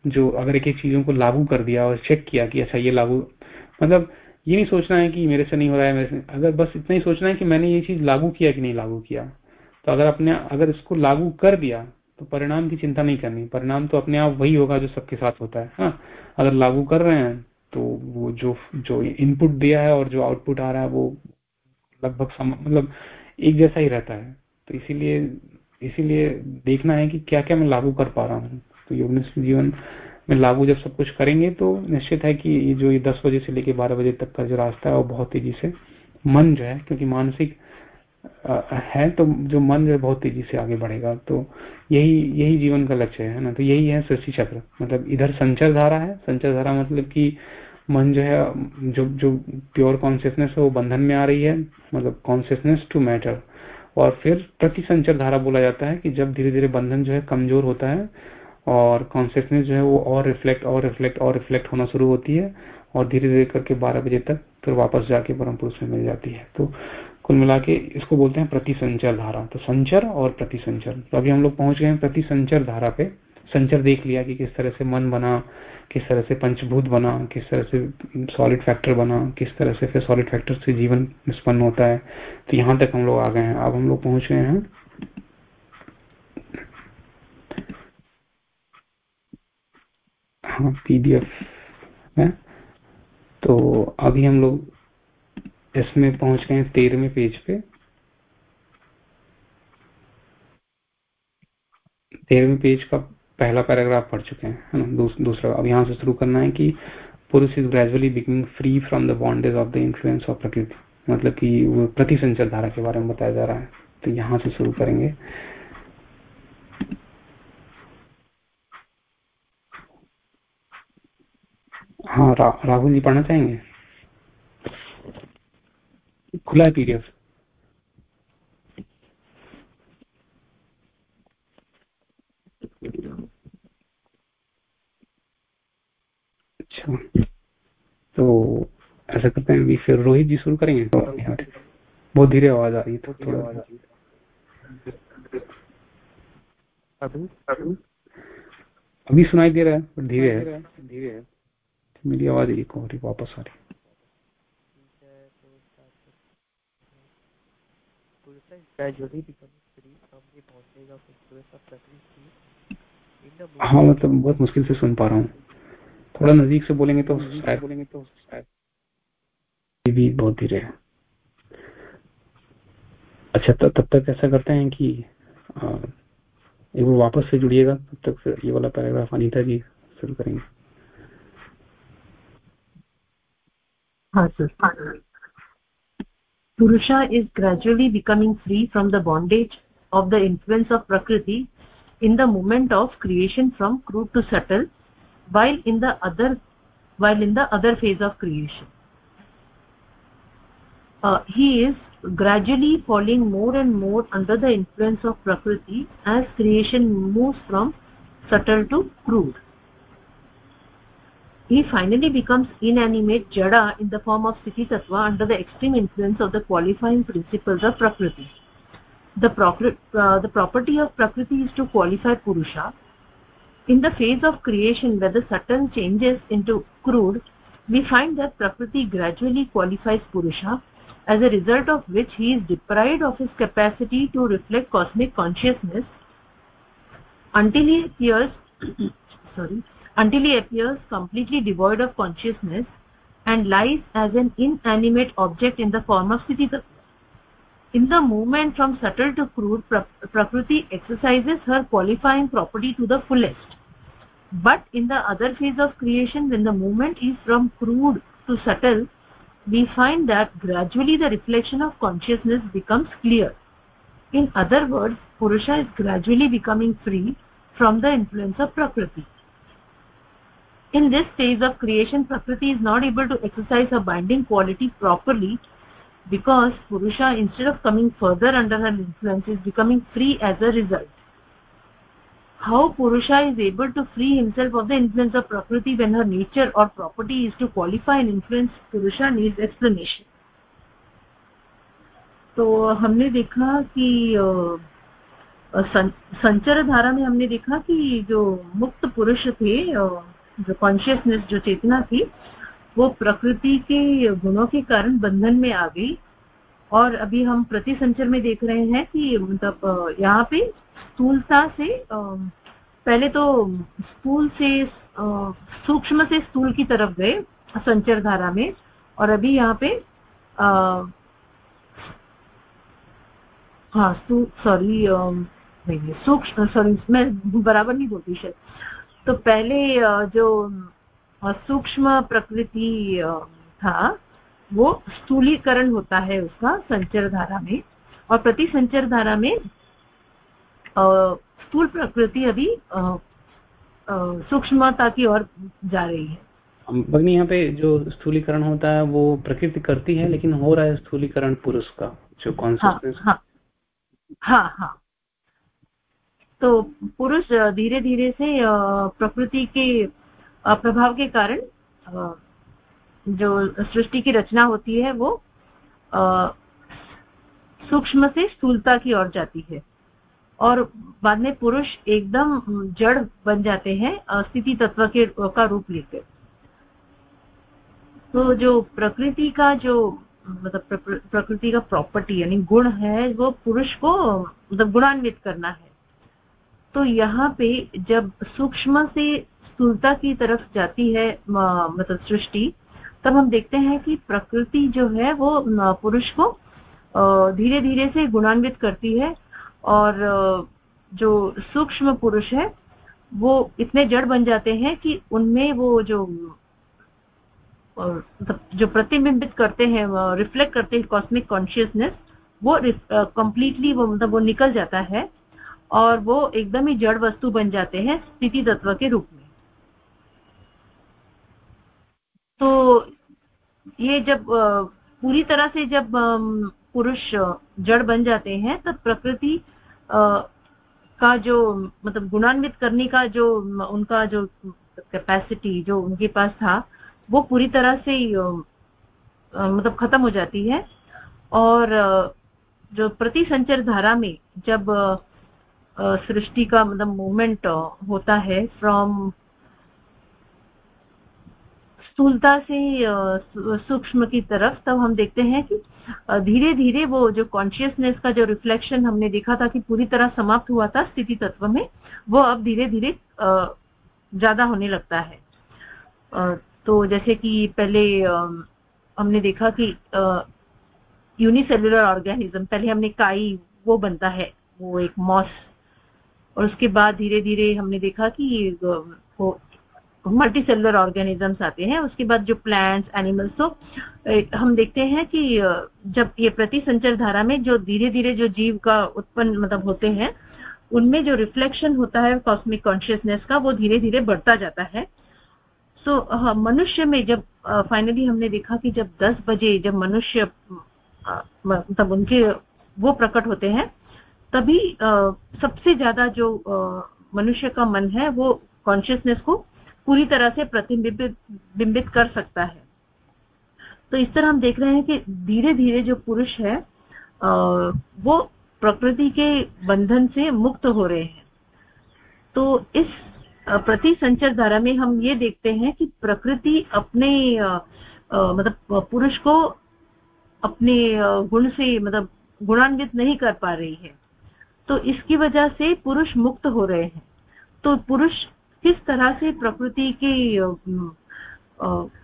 जो अगर एक एक चीज़ों को लागू कर दिया और चेक किया कि अच्छा ये लागू मतलब ये नहीं सोचना है कि मेरे से नहीं हो रहा है, मेरे से, अगर बस इतना ही सोचना है कि मैंने ये चीज़ लागू किया कि नहीं लागू किया तो अगर अपने, अगर इसको लागू कर दिया तो परिणाम की चिंता नहीं करनी। परिणाम तो अपने आप वही होगा जो सबके साथ होता है। हाँ अगर लागू कर रहे हैं तो वो जो जो इनपुट दिया है और जो आउटपुट आ रहा है, वो लगभग मतलब एक जैसा ही रहता है। तो इसीलिए इसीलिए देखना है कि क्या क्या मैं लागू कर पा रहा हूँ। तो योग जीवन में लागू जब सब कुछ करेंगे तो निश्चित है कि ये जो ये दस बजे से लेके बारह बजे तक का जो रास्ता है, वो बहुत तेज़ी से मन जो है, क्योंकि मानसिक है तो जो मन जो है, बहुत तेज़ी से आगे बढ़ेगा। तो यही यही जीवन का लक्ष्य है ना? तो यही है सृष्टि चक्र। मतलब इधर संचर धारा है। संचर धारा मतलब कि मन जो है, जो जो प्योर कॉन्सियसनेस है, वो बंधन में आ रही है मतलब कॉन्सियसनेस टू मैटर और फिर प्रति संचर धारा बोला जाता है कि जब धीरे धीरे बंधन जो है कमज़ोर होता है और कॉन्सियसनेस जो है वो और रिफ्लेक्ट और रिफ्लेक्ट और रिफ्लेक्ट होना शुरू होती है और धीरे धीरे करके बारह बजे तक फिर वापस जाके परम पुरुष में मिल जाती है. तो कुल मिला के इसको बोलते हैं प्रति संचर धारा. तो संचर और प्रति संचर तो अभी हम लोग पहुँच गए हैं प्रति संचर धारा पे. संचर देख लिया कि किस तरह से मन बना किस तरह से पंचभूत बना, किस तरह से सॉलिड फैक्टर बना, किस तरह से फिर सॉलिड फैक्टर से जीवन निष्पन्न होता है। तो यहाँ तक हम लोग आ गए हैं। अब हम लोग पहुँच गए हैं। हाँ पीडीएफ है तो अभी हम लोग इसमें पहुँच गए हैं तेरहवें पेज पे। तेरहवें पेज का पहला पैराग्राफ पढ़ चुके हैं है ना? दूस, दूसरा अब यहाँ से शुरू करना है कि Purusha is gradually becoming free from the bondage of the influence of Prakriti मतलब कि वो प्रति संचर धारा के बारे में बताया जा रहा है। तो यहाँ से शुरू करेंगे। हाँ रा, राहुल जी पढ़ना चाहेंगे? खुला है पीडीएफ अच्छा। तो ऐसा करते हैं, अभी फिर रोहित जी शुरू करेंगे? बहुत धीरे आवाज़ आ रही है थोड़ा रही है अभी सुनाई दे रहा है धीरे है धीरे है। मेरी आवाज़ एक हो रही वापस आ रही हाँ मतलब बहुत मुश्किल से सुन पा रहा हूँ। थोड़ा नज़दीक से बोलेंगे तो शायद बोलेंगे तो शायद भी बहुत धीरे है अच्छा तो तब तक ऐसा करते हैं कि एक बार वापस से जुड़िएगा तब तक फिर ये वाला पैराग्राफ अनिता जी शुरू करेंगे हाँ sir Purusha is gradually becoming free from the bondage of the influence of Prakriti in the moment of creation from crude to subtle while in the other while in the other phase of creation. Uh, he is gradually falling more and more under the influence of prakriti as creation moves from subtle to crude. He finally becomes inanimate jada in the form of sthiti tattva under the extreme influence of the qualifying principles of prakriti. The, uh, the property of prakriti is to qualify purusha in the phase of creation where the subtle changes into crude we find that prakriti gradually qualifies purusha as a result of which he is deprived of his capacity to reflect cosmic consciousness until he appears sorry until he appears completely devoid of consciousness and lies as an inanimate object in the form of sthiti in the movement from subtle to crude pra prakriti exercises her qualifying property to the fullest but in the other phase of creation when the movement is from crude to subtle we find that gradually the reflection of consciousness becomes clear. In other words purusha is gradually becoming free from the influence of prakriti. In this phase of creation prakriti is not able to exercise her binding quality properly because purusha instead of coming further under her influence is becoming free as a result how purusha is able to free himself of the influence of prakriti when her nature or property is to qualify and influence purusha needs explanation तो हमने देखा कि संचर धारा में हमने देखा कि जो मुक्त पुरुष थे जो कॉन्शियसनेस जो चेतना थी वो प्रकृति के गुणों के कारण बंधन में आ गई और अभी हम प्रति संचर में देख रहे हैं कि मतलब यहाँ पे स्थूलता से पहले तो स्थूल से सूक्ष्म से स्थूल की तरफ़ गए, संचर धारा में, और अभी यहाँ पे हाँ सॉरी नहीं सूक्ष्म सॉरी मैं बराबर नहीं बोलती शायद तो पहले जो सूक्ष्म प्रकृति था, वो स्थूलीकरण होता है उसका संचर धारा में, और प्रति संचर धारा में स्थूल प्रकृति अभी सूक्ष्मता की ओर जा रही है। भगनी यहाँ पे जो स्थूलीकरण होता है वो प्रकृति करती है लेकिन हो रहा है स्थूलीकरण पुरुष का जो कॉन्सियसनेस हाँ, हाँ। हाँ हाँ। तो पुरुष धीरे धीरे से प्रकृति के प्रभाव के कारण जो सृष्टि की रचना होती है वो सूक्ष्म से स्थूलता की ओर जाती है। और बाद में पुरुष एकदम जड़ बन जाते हैं स्थिति तत्व के, का रूप लेकर तो जो प्रकृति का जो मतलब प्रकृति का प्रॉपर्टी यानी गुण है, वो पुरुष को मतलब गुणान्वित करना है। तो यहाँ पे जब सूक्ष्म से स्थूलता की तरफ़ जाती है मतलब सृष्टि, तब हम देखते हैं कि प्रकृति जो है, वो पुरुष को धीरे धीरे से गुणान्वित करती है। और जो सूक्ष्म पुरुष है, वो इतने जड़ बन जाते हैं कि उनमें वो जो मतलब जो प्रतिबिंबित करते हैं रिफ्लेक्ट करते हैं कॉस्मिक कॉन्शियसनेस वो कंप्लीटली वो मतलब वो निकल जाता है और वो एकदम ही जड़ वस्तु बन जाते हैं स्थिति तत्व के रूप में। तो ये जब पूरी तरह से जब पुरुष जड़ बन जाते हैं, तब प्रकृति का जो मतलब गुणान्वित करने का जो, उनका जो कैपेसिटी जो उनके पास था, वो पूरी तरह से मतलब खत्म हो जाती है। और जो प्रति संचर धारा में जब सृष्टि का मतलब मूवमेंट होता है फ्रॉम स्थूलता से सूक्ष्म की तरफ़ तब हम देखते हैं कि धीरे धीरे वो जो कॉन्शियसनेस का जो रिफ्लेक्शन हमने देखा था कि पूरी तरह समाप्त हुआ था स्थिति तत्व में, वो अब धीरे धीरे ज़्यादा होने लगता है। तो जैसे कि पहले हमने देखा कि यूनिसेलुलर ऑर्गेनिज्म पहले हमने काई, वो बनता है, वो एक मॉस और उसके बाद धीरे धीरे हमने देखा कि वो मल्टी सेलुलर ऑर्गेनिजम्स आते हैं उसके बाद जो प्लांट्स एनिमल्स तो हम देखते हैं कि जब ये प्रति संचर धारा में जो धीरे धीरे जो जीव का उत्पन्न मतलब होते हैं उनमें जो रिफ्लेक्शन होता है कॉस्मिक कॉन्शियसनेस का वो धीरे धीरे बढ़ता जाता है। सो so, मनुष्य में जब फाइनली हमने देखा कि जब 10 बजे जब मनुष्य मतलब उनके वो प्रकट होते हैं तभी सबसे ज़्यादा जो मनुष्य का मन है वो कॉन्शियसनेस को पूरी तरह से प्रतिबिंबित, बिंबित कर सकता है। तो इस तरह हम देख रहे हैं कि धीरे धीरे जो पुरुष है वो प्रकृति के बंधन से मुक्त हो रहे हैं। तो इस प्रति संचर धारा में हम ये देखते हैं कि प्रकृति अपने मतलब पुरुष को अपने गुण से मतलब गुणान्वित नहीं कर पा रही है। तो इसकी वजह से पुरुष मुक्त हो रहे हैं। तो पुरुष किस तरह से प्रकृति के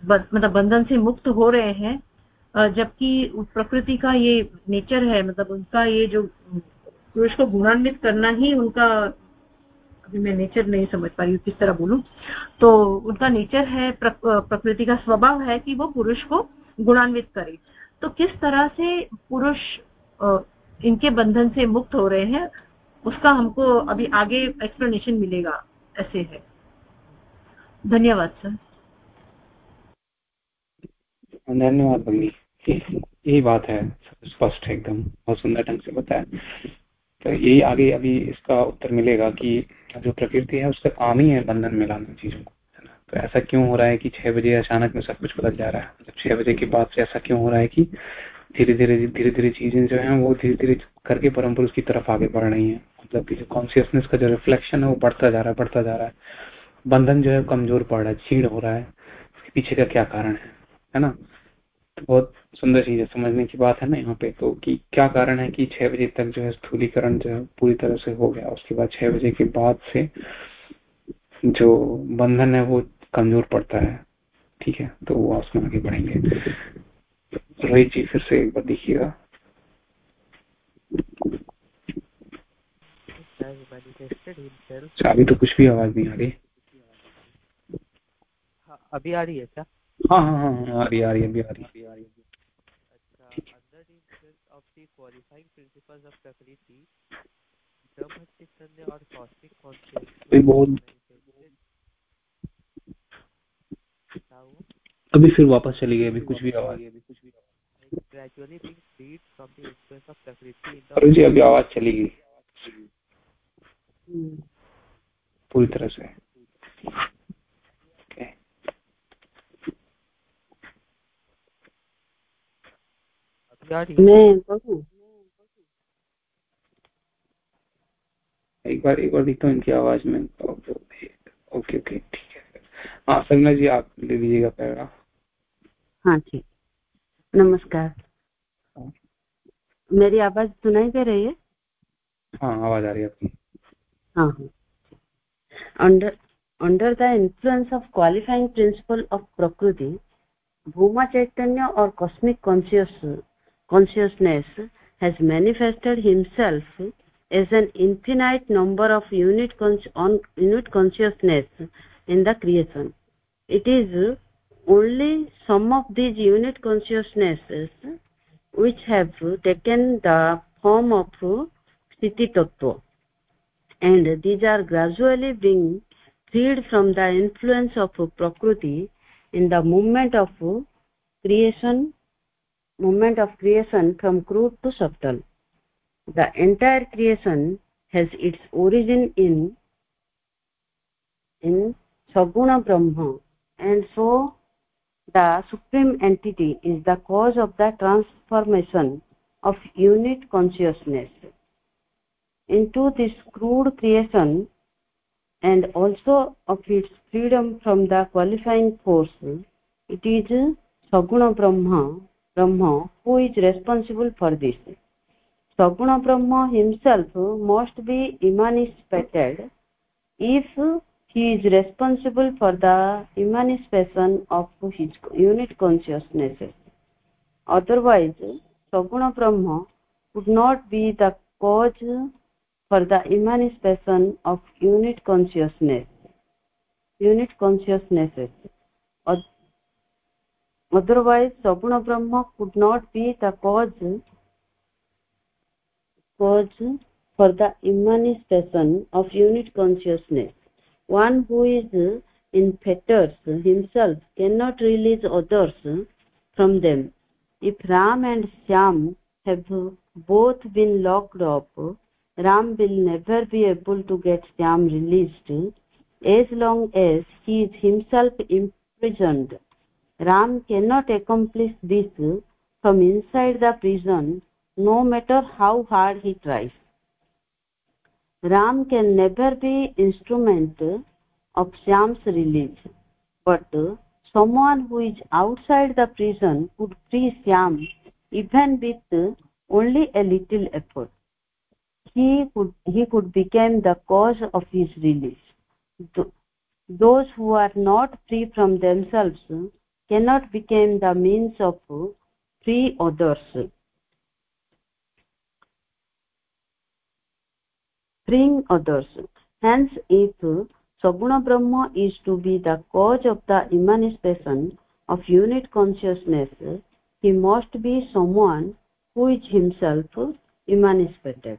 मतलब बंधन से मुक्त हो रहे हैं जबकि प्रकृति का ये नेचर है मतलब उनका ये जो, पुरुष को गुणान्वित करना ही उनका, अभी मैं नेचर नहीं समझ पा रही हूँ किस तरह बोलूँ तो उनका नेचर है प्रकृति का स्वभाव है कि वो पुरुष को गुणान्वित करे। तो किस तरह से पुरुष इनके बंधन से मुक्त हो रहे हैं, उसका हमको अभी आगे एक्सप्लेनेशन मिलेगा, ऐसे है। धन्यवाद, सर। धन्यवाद भगनी यही बात है, स्पष्ट है एकदम, बहुत सुंदर ढंग से बताया। तो यही आगे अभी इसका उत्तर मिलेगा कि जो प्रकृति है, उसका काम ही है बंधन में मिलाना चीज़ों को तो ऐसा क्यों हो रहा है कि छह बजे अचानक में सब कुछ बदल जा रहा है? मतलब छह बजे के बाद से ऐसा क्यों हो रहा है कि धीरे धीरे धीरे धीरे चीज़ें जो है, वो धीरे धीरे करके परम पुरुष की तरफ़ आगे बढ़ रही है? मतलब कि जो कॉन्सियसनेस का जो रिफ्लेक्शन है, वो बढ़ता जा रहा है, बढ़ता जा रहा है। बंधन जो है कमज़ोर पड़ रहा है छीण हो रहा है। इसके पीछे का क्या कारण है है ना? तो बहुत सुंदर चीज़ है समझने की बात है ना यहाँ पे। तो कि क्या कारण है कि छह बजे तक जो है स्थूलीकरण जो है पूरी तरह से हो गया। उसके बाद छह बजे के बाद से जो बंधन है वो कमज़ोर पड़ता है ठीक है? तो वो उसमें आगे बढ़ेंगे। रोहित जी फिर से एक बार देखिएगा। अभी तो कुछ भी आवाज़ नहीं आ रही। अभी आ रही है क्या? हाँ हाँ हाँ हाँ आ रही आ रही अभी आ रही बहुत फिर वापस चली गई अभी कुछ भी आवाज़। भी gradually being freed from the influence of prakriti in the Arun ji अभी आवाज़ चली गई। पूरी तरह से मैं कहूँ एक बार एक बार देखता हूँ इनकी आवाज़ में। ओके ओके ठीक है। हाँ संगना जी आप ले लीजिएगा पैरा। हाँ ठीक। नमस्कार। हाँ। मेरी आवाज़ सुनाई दे रही है? हाँ आवाज़ आ रही है आपकी। हाँ under under the influence of qualifying principle of Prakriti भूमा चैतन्य और cosmic conscious consciousness has manifested himself as an infinite number of unit on unit consciousness in the creation. It is only some of these unit consciousnesses which have taken the form of sthiti tattva. And these are gradually being freed from the influence of prakriti in the movement of creation moment of creation from crude to subtle. The entire creation has its origin in in saguna brahma. And so the supreme entity is the cause of the transformation of unit consciousness into this crude creation and also of its freedom from the qualifying force. It is saguna brahma brahma who is responsible for this? Saguna brahma himself must be emancipated if he is responsible for the emancipation of his unit consciousness otherwise saguna brahma would not be the cause for the emancipation of unit consciousness unit consciousnesses otherwise saguna brahma could not be the cause cause for the emancipation of unit consciousness. One who is in fetters himself cannot release others from them. If ram and syam have both been locked up ram will never be able to get syam released as long as he is himself imprisoned ram cannot accomplish this from inside the prison no matter how hard he tries. Ram can never be instrument of shyam's release but someone who is outside the prison could free shyam even with only a little effort. He could he could become the cause of his release. Those who are not free from themselves cannot become the means of three others. Freeing others. Hence if saguna brahma is to be the cause of the emancipation of unit consciousness he must be someone who is himself emancipated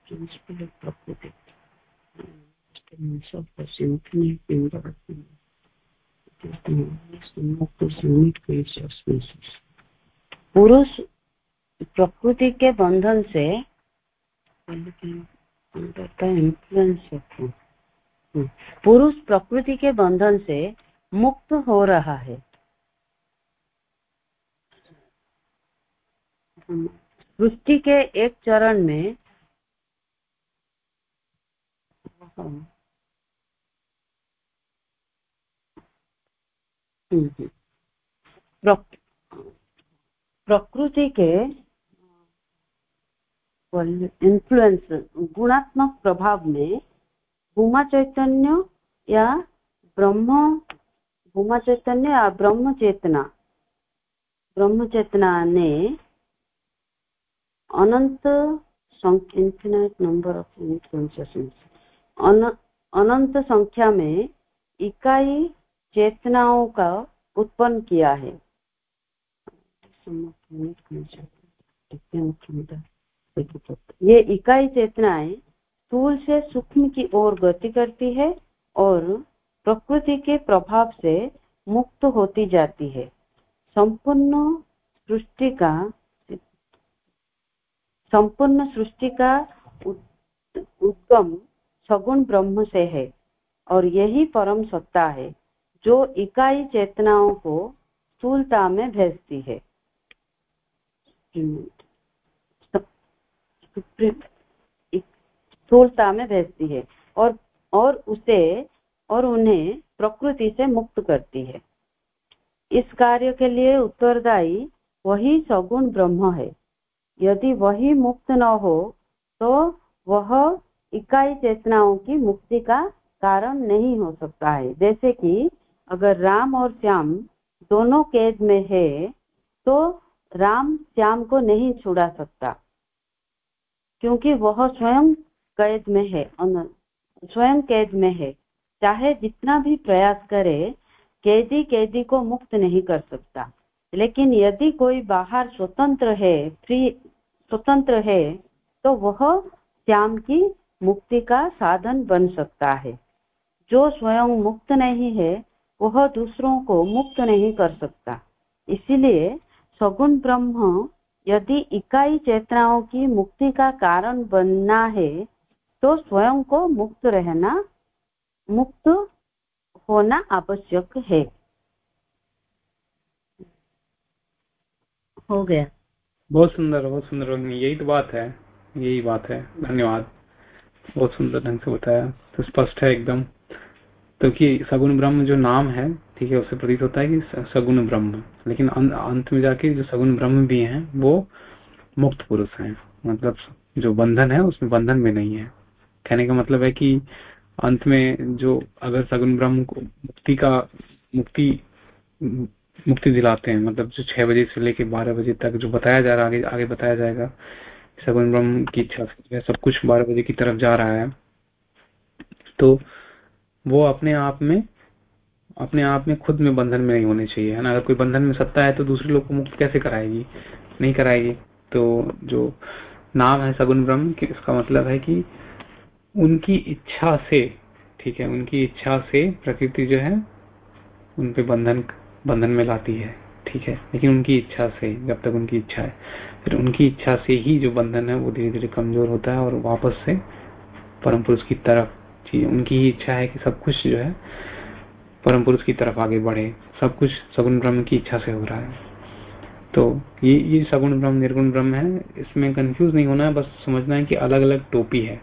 the influence of qualifying principle of the prakriti brahma chaitanya cosmic पुरुष प्रकृति के बंधन से principal प्रकृति पुरुष प्रकृति के बंधन से पुरुष प्रकृति के बंधन से मुक्त हो रहा है सृष्टि के एक चरण में प्रकृति के इन्फ्लुएंस गुणात्मक प्रभाव में भूमा चैतन्य या ब्रह्म भूमा चैतन्य या ब्रह्म चेतना ब्रह्म चेतना ने अनंत इन्फिनाइट नंबर ऑफ़ अनंत संख्या में इकाई चेतनाओं का उत्पन्न किया है। ये इकाई चेतनाएँ स्थूल से सूक्ष्म की ओर गति करती है और प्रकृति के प्रभाव से मुक्त होती जाती है। संपूर्ण सृष्टि का, संपूर्ण सृष्टि का उद्गम सगुण ब्रह्म से है और यही परम सत्ता है, जो इकाई चेतनाओं को स्थूलता में भेजती है। स्थूलता में भेजती है और और उसे, और उन्हें प्रकृति से मुक्त करती है। इस कार्य के लिए उत्तरदायी वही सगुण ब्रह्म है। यदि वही मुक्त न हो तो वह इकाई चेतनाओं की मुक्ति का कारण नहीं हो सकता है। जैसे कि अगर राम और श्याम दोनों कैद में है तो राम श्याम को नहीं छुड़ा सकता, क्योंकि वह स्वयं कैद में है स्वयं कैद में है। चाहे जितना भी प्रयास करे कैदी कैदी को मुक्त नहीं कर सकता। लेकिन यदि कोई बाहर स्वतंत्र है, फ्री, स्वतंत्र है तो वह श्याम की मुक्ति का साधन बन सकता है। जो स्वयं मुक्त नहीं है वह दूसरों को मुक्त नहीं कर सकता। इसलिए सगुण ब्रह्म यदि इकाई चेतनाओं की मुक्ति का कारण बनना है तो स्वयं को मुक्त रहना मुक्त होना आवश्यक है। हो गया। बहुत सुंदर बहुत सुंदर। यही तो बात है। यही बात है। धन्यवाद। बहुत सुंदर ढंग से बताया। तो स्पष्ट है एकदम। क्योंकि तो सगुण ब्रह्म जो नाम है ठीक है उससे प्रतीत होता है कि सगुण ब्रह्म। लेकिन अं-, अंत में जाके जो सगुण ब्रह्म भी हैं वो मुक्त पुरुष हैं। मतलब जो बंधन है उसमें बंधन में नहीं है। कहने का मतलब है कि अंत में जो अगर सगुण ब्रह्म को मुक्ति का मुक्ति मुक्ति दिलाते हैं मतलब जो छह बजे से लेकर बारह बजे तक जो बताया जा रहा है आगे आगे बताया जाएगा सगुन ब्रह्म की इच्छा सब कुछ बारह बजे की तरफ़ जा रहा है। तो वो अपने आप में, अपने आप में खुद में बंधन में नहीं होने चाहिए, है ना? अगर कोई बंधन में सत्ता है तो दूसरे लोग को मुक्त कैसे कराएगी? नहीं कराएगी। तो जो नाम है सगुन ब्रह्म इसका मतलब है कि उनकी इच्छा से, ठीक है, उनकी इच्छा से प्रकृति जो है, उन पे बंधन बंधन में लाती है, ठीक है? लेकिन उनकी इच्छा से, जब तक उनकी इच्छा है। फिर उनकी इच्छा से ही जो बंधन है वो धीरे धीरे कमज़ोर होता है और वापस से परम पुरुष की तरफ़ उनकी ही इच्छा है कि सब कुछ जो है परम पुरुष की तरफ़ आगे बढ़े, सब कुछ सगुण ब्रह्म की इच्छा से हो रहा है। तो ये ये सगुण ब्रह्म, निर्गुण ब्रह्म है, इसमें कंफ्यूज नहीं होना है, बस समझना है कि अलग अलग टोपी है।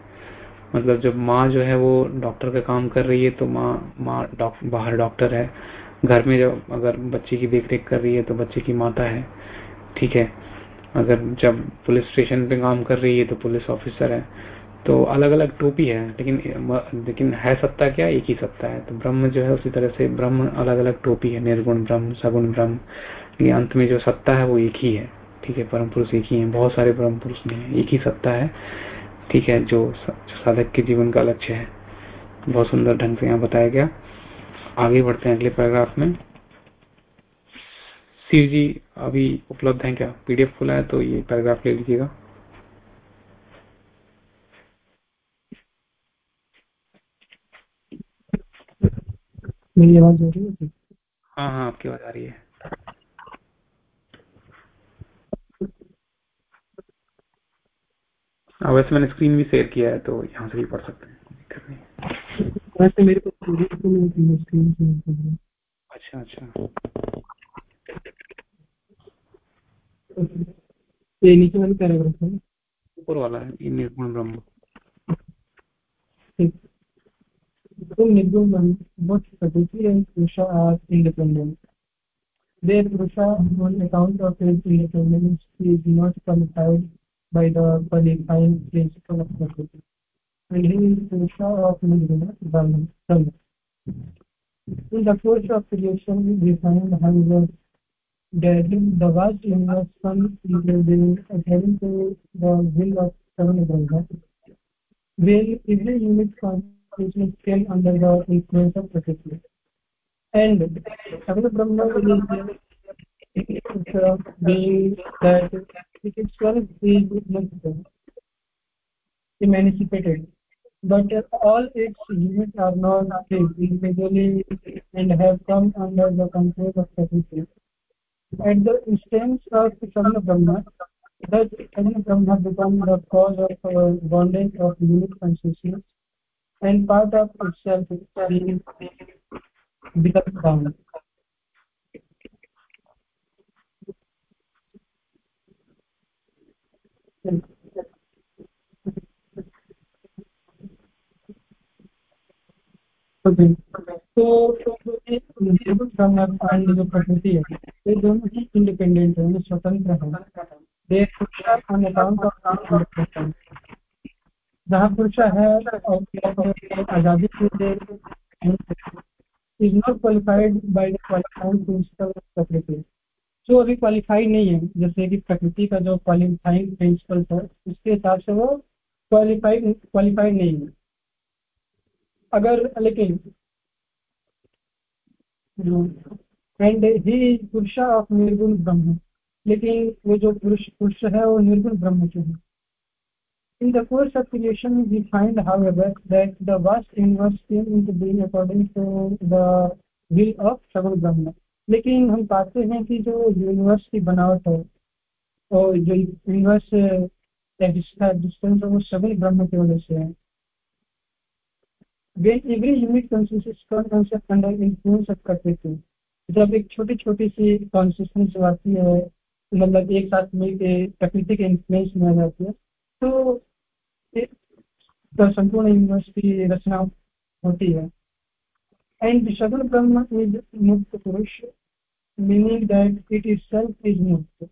मतलब जब माँ जो है वो डॉक्टर का काम कर रही है तो माँ माँ बाहर डॉक्टर है। घर में जब अगर बच्चे की देखरेख कर रही है तो बच्चे की माता है। ठीक है? अगर जब पुलिस स्टेशन पे काम कर रही है तो पुलिस ऑफिसर है तो अलग अलग टोपी है, लेकिन लेकिन है सत्ता क्या? एक ही सत्ता है। तो ब्रह्म जो है, उसी तरह से ब्रह्म अलग अलग टोपी है, निर्गुण ब्रह्म, सगुण ब्रह्म, लेकिन अंत में जो सत्ता है, वो एक ही है। ठीक है, परम पुरुष एक ही है, बहुत सारे परम पुरुष नहीं है, एक ही सत्ता है। ठीक है जो साधक के जीवन का लक्ष्य है। बहुत सुंदर ढंग से यहाँ बताया गया। आगे बढ़ते हैं अगले पैराग्राफ में। शिव जी अभी उपलब्ध है क्या? पीडीएफ खुला है तो ये पैराग्राफ ले लीजिएगा। मेरी आवाज़ आ रही है हाँ हाँ आपकी आवाज़ आ रही है। हाँ, वैसे मैंने स्क्रीन भी शेयर किया है तो यहाँ से भी पढ़ सकते हैं दिक्कत नहीं। वैसे मेरे को स्क्रीन अच्छा अच्छा। ये नीचे वाली पैराग्राफ है ऊपर वाला है ये निर्गुण ब्रह्म तो निर्गुण ब्रह्म both Prakriti and Purusha are independent. Their Purusha, on account of his independence, is not qualified by the qualifying principle of Prakriti. And he is Purusha of Nirguna Brahman. In the course of creation, we find, however, that the vast universe comes including according to the will of Savana Brahma, where every unit consciousness came under the influence of Prakriti. And Savana Brahma is uh, being that it itself is emancipated. But all its units are not individually and have come under the control of Prakriti at the instance of Chaitanya Brahma, does Chaitanya Brahma become the cause of uh, bondage of unique consciousness and part of itself becomes bound? Okay. So, so, so, so, so, so, so, so, so, ये दोनों ही independent है ये स्वतंत्र है। दे on account of जहाँ पुरुष है, और आज़ादी के लिए is not qualified by the qualifying principle of Prakriti जो अभी क्वालिफाइड नहीं है, जैसे कि प्रकृति का जो क्वालिफाइंग प्रिंसिपल है उसके हिसाब से वो क्वालिफाइड क्वालिफाइड नहीं है। अगर, लेकिन एंड ही पुरुष ऑफ़ निर्गुण ब्रह्म लेकिन वो जो पुरुष पुरुष है, वो निर्गुण ब्रह्म के हैं। In the course of creation we find however that the worst inverse in in being according to the will of Saguna Brahma लेकिन हम पाते हैं कि जो यूनिवर्स की बनावट है, और जो यूनिवर्स जिसका डिस्टेंस है वो सगुण ब्रह्म की वजह से है। When every unit consists of concept and influence of creativity जब एक छोटी छोटी सी कॉन्शियसनेस जो आती है मतलब एक साथ मिलकर प्रकृति के इन्फ्लुएंस में आ जाती है तो एक तो संपूर्ण यूनिवर्स की रचना होती है। एंड सगुण Brahma is mukta Purusha meaning that it is self is mukta.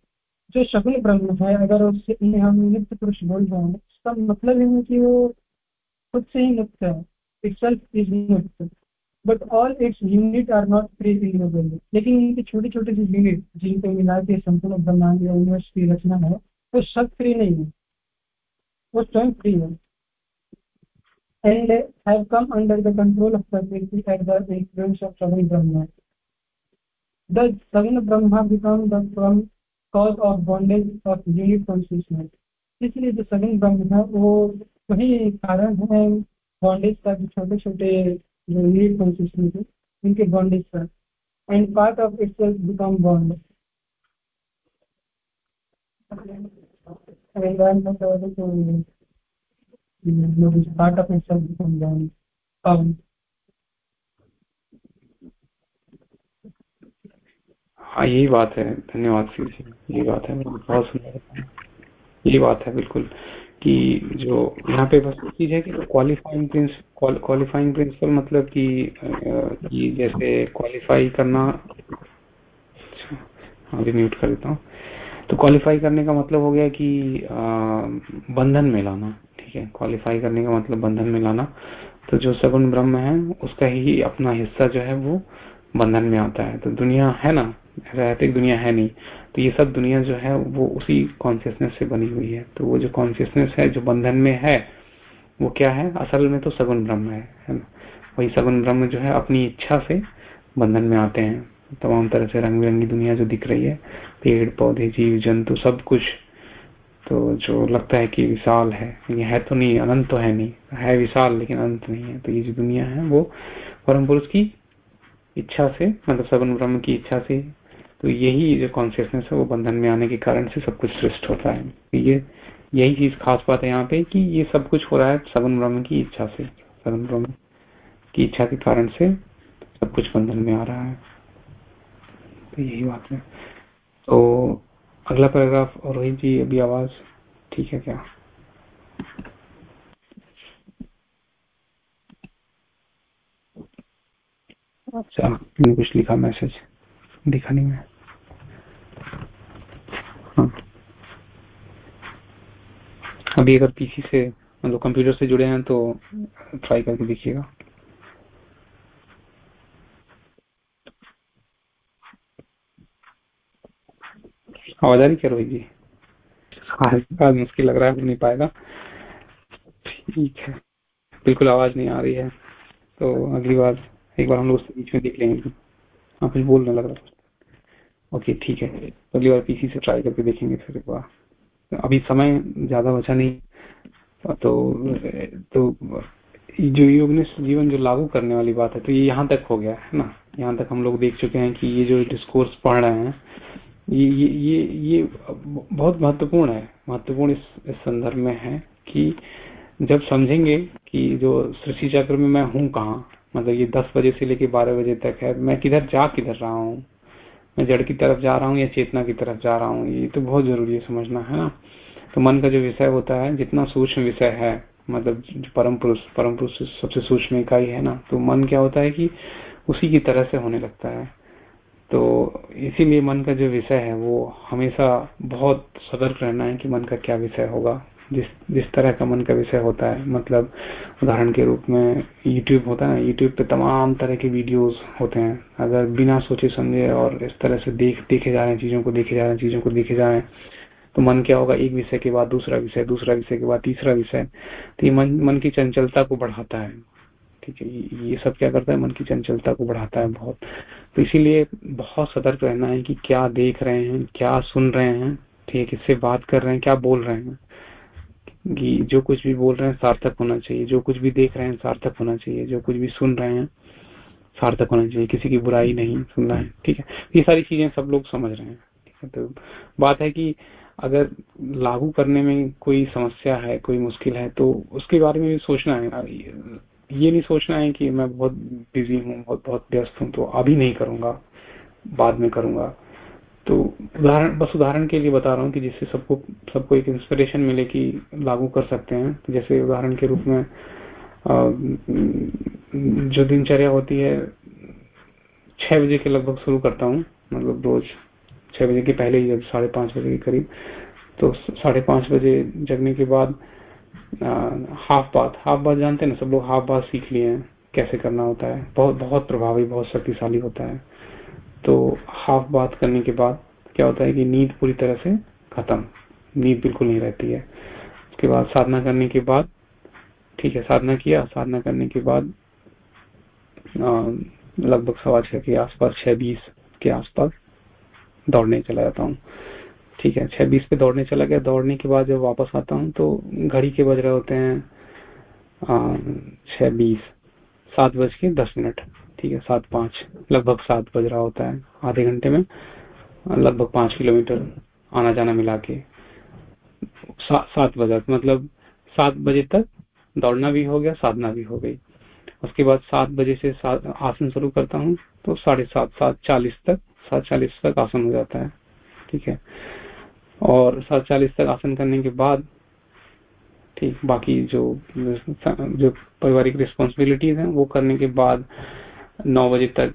जो सगुण ब्रह्म है, अगर उससे हम मुक्त पुरुष बोल रहे हैं, उसका मतलब है कि वो खुद से ही मुक्त है। Itself is muक्त but all its unit are not preferable लेकिन इनके छोटे छोटे जो यूनिट जिनको मिला के संपूर्ण ब्रह्मांड या यूनिवर्स रचना है, वो सब फ्री नहीं है। वो स्वयं फ्री है। And have come under the control of Prakriti at the influence of Saguna Brahma the Saguna Brahma become the from cause of bondage of unit consciousness इसलिए जो सगन ब्रह्म था वो वही कारण है बॉन्डेज का छोटे छोटे जो यूनिट consciousness है उनके बॉन्डेज का and part of itself become bond environment also to is part of itself become bond. Um, हाँ यही बात है। धन्यवाद शिव जी। यही बात है। बहुत सुंदर यही बात है बिल्कुल। कि जो यहाँ पे बस चीज़ है कि क्वालिफाइंग प्रिंस क्वालिफाइंग प्रिंसिपल मतलब कि कि जैसे क्वालिफाई करना अच्छा अभी म्यूट कर देता हूँ। तो क्वालिफाई करने का मतलब हो गया कि बंधन में लाना, ठीक है? क्वालिफाई करने का मतलब बंधन में लाना। तो जो सगुण ब्रह्म है, उसका ही अपना हिस्सा जो है वो बंधन में आता है। तो दुनिया है ना रहते दुनिया है नहीं तो ये सब दुनिया जो है वो उसी कॉन्शियसनेस से बनी हुई है। तो वो जो कॉन्शियसनेस है, जो बंधन में है, वो क्या है? असल में तो सगुन ब्रह्म है है ना? वही सगुण ब्रह्म जो है अपनी इच्छा से बंधन में आते हैं। तमाम तरह से रंग बिरंगी दुनिया जो दिख रही है, पेड़, पौधे, जीव, जंतु, सब कुछ तो जो लगता है कि विशाल है। ये है तो नहीं, अनंत तो है नहीं। है विशाल लेकिन अनंत नहीं है। तो ये जो दुनिया है वो परम पुरुष की इच्छा से मतलब सगुण ब्रह्म की इच्छा से तो यही जो कॉन्सियसनेस है वो बंधन में आने के कारण से सब कुछ सृष्ट होता है। तो ये यही चीज़ खास बात है यहाँ पे कि ये सब कुछ हो रहा है सगुन ब्रह्म की इच्छा से। सगुन ब्रह्म की इच्छा के कारण से सब कुछ बंधन में आ रहा है। तो यही बात है। तो अगला पैराग्राफ और रोहित जी अभी आवाज़ ठीक है क्या? अच्छा। मैंने कुछ लिखा मैसेज दिखा नहीं मैं। हाँ। अभी अगर पीसी से मतलब कंप्यूटर से जुड़े हैं तो ट्राई करके देखिएगा। आवाज़ आ रही क्या रोहित जी? आज आज मुश्किल लग रहा है नहीं पाएगा। ठीक है। बिल्कुल आवाज़ नहीं आ रही है। तो अगली बार, एक बार हम लोग बीच में देख लेंगे। हाँ कुछ बोलने लग रहा ओके ठीक है। अगली बार पीसी से ट्राई करके देखेंगे फिर बार। अभी समय ज़्यादा बचा नहीं। तो तो जो योगनिष्ठ जीवन जो लागू करने वाली बात है तो ये यहाँ तक हो गया है ना? यहाँ तक हम लोग देख चुके हैं कि ये जो डिस्कोर्स पढ़ रहे हैं ये ये ये ये बहुत महत्वपूर्ण है। महत्वपूर्ण इस, इस संदर्भ में है कि जब समझेंगे कि जो सृष्टि चक्र में मैं हूँ कहाँ मतलब ये दस बजे से लेके बारह बजे तक है मैं किधर जा किधर रहा हूँ मैं जड़ की तरफ़ जा रहा हूँ या चेतना की तरफ़ जा रहा हूँ, ये तो बहुत ज़रूरी है समझना, है ना? तो मन का जो विषय होता है, जितना सूक्ष्म विषय है मतलब परम पुरुष परम पुरुष सबसे सूक्ष्म इकाई है ना तो मन क्या होता है कि उसी की तरह से होने लगता है। तो इसीलिए मन का जो विषय है, वो हमेशा बहुत सतर्क रहना है कि मन का क्या विषय होगा। जिस जिस तरह का मन का विषय होता है मतलब उदाहरण के रूप में यूट्यूब होता है यूट्यूब पे तमाम तरह के वीडियोस होते हैं। अगर बिना सोचे समझे और इस तरह से देख, देखे जा रहे हैं चीज़ों को, देखे जा रहे हैं चीज़ों को, देखे जा रहे हैं तो मन क्या होगा? एक विषय के बाद दूसरा विषय दूसरा विषय के बाद तीसरा विषय। तो ये मन मन की चंचलता को बढ़ाता है। ठीक है ये सब क्या करता है? मन की चंचलता को बढ़ाता है बहुत। तो इसीलिए बहुत सतर्क रहना है कि क्या देख रहे हैं, क्या सुन रहे हैं, ठीक है, किससे बात कर रहे हैं, क्या बोल रहे हैं। जो कुछ भी बोल रहे हैं सार्थक होना चाहिए, जो कुछ भी देख रहे हैं सार्थक होना चाहिए, जो कुछ भी सुन रहे हैं सार्थक होना चाहिए, किसी की बुराई नहीं सुनना है, ठीक है? ये सारी चीज़ें सब लोग समझ रहे हैं, ठीक है? तो बात है कि अगर लागू करने में कोई समस्या है, कोई मुश्किल है तो उसके बारे में भी सोचना है। ये नहीं सोचना है कि मैं बहुत बिज़ी हूँ, बहुत बहुत व्यस्त हूँ तो अभी नहीं करूँगा, बाद में करूँगा। तो उदाहरण, बस उदाहरण के लिए बता रहा हूँ कि जिससे सबको सबको एक इंस्पिरेशन मिले कि लागू कर सकते हैं। जैसे उदाहरण के रूप में जो दिनचर्या होती है, छह बजे के लगभग शुरू करता हूँ मतलब रोज छह बजे के पहले ही साढ़े पाँच बजे के करीब तो साढ़े पाँच बजे जगने के बाद हाफ़ बात हाफ़ बात जानते हैं ना, सब लोग हाफ़ बात सीख लिए हैं, कैसे करना होता है। बहुत बहुत प्रभावी, बहुत शक्तिशाली होता है। तो हाफ़ बात करने के बाद क्या होता है कि नींद पूरी तरह से खत्म। नींद बिल्कुल नहीं रहती है। उसके बाद साधना करने के बाद, ठीक है, साधना किया। साधना करने के बाद लगभग सवा छह के आसपास, छह बीस के आसपास दौड़ने चला जाता हूँ। ठीक है, छह बीस पे दौड़ने चला गया। दौड़ने के बाद जब वापस आता हूँ तो घड़ी के बज रहे होते हैं छह बीस, सात बज के दस मिनट। ठीक है सात पाँच लगभग सात बज रहा होता है आधे घंटे में लगभग पाँच किलोमीटर आना जाना मिला के। सा, सात बजे मतलब सात बजे तक दौड़ना भी हो गया साधना भी हो गई। उसके बाद सात बजे से आसन शुरू करता हूँ तो साढ़े सात सात चालीस तक सात चालीस तक आसन हो जाता है ठीक है। और सात चालीस तक आसन करने के बाद ठीक बाकी जो जो पारिवारिक रिस्पॉन्सिबिलिटीज हैं वो करने के बाद नौ बजे तक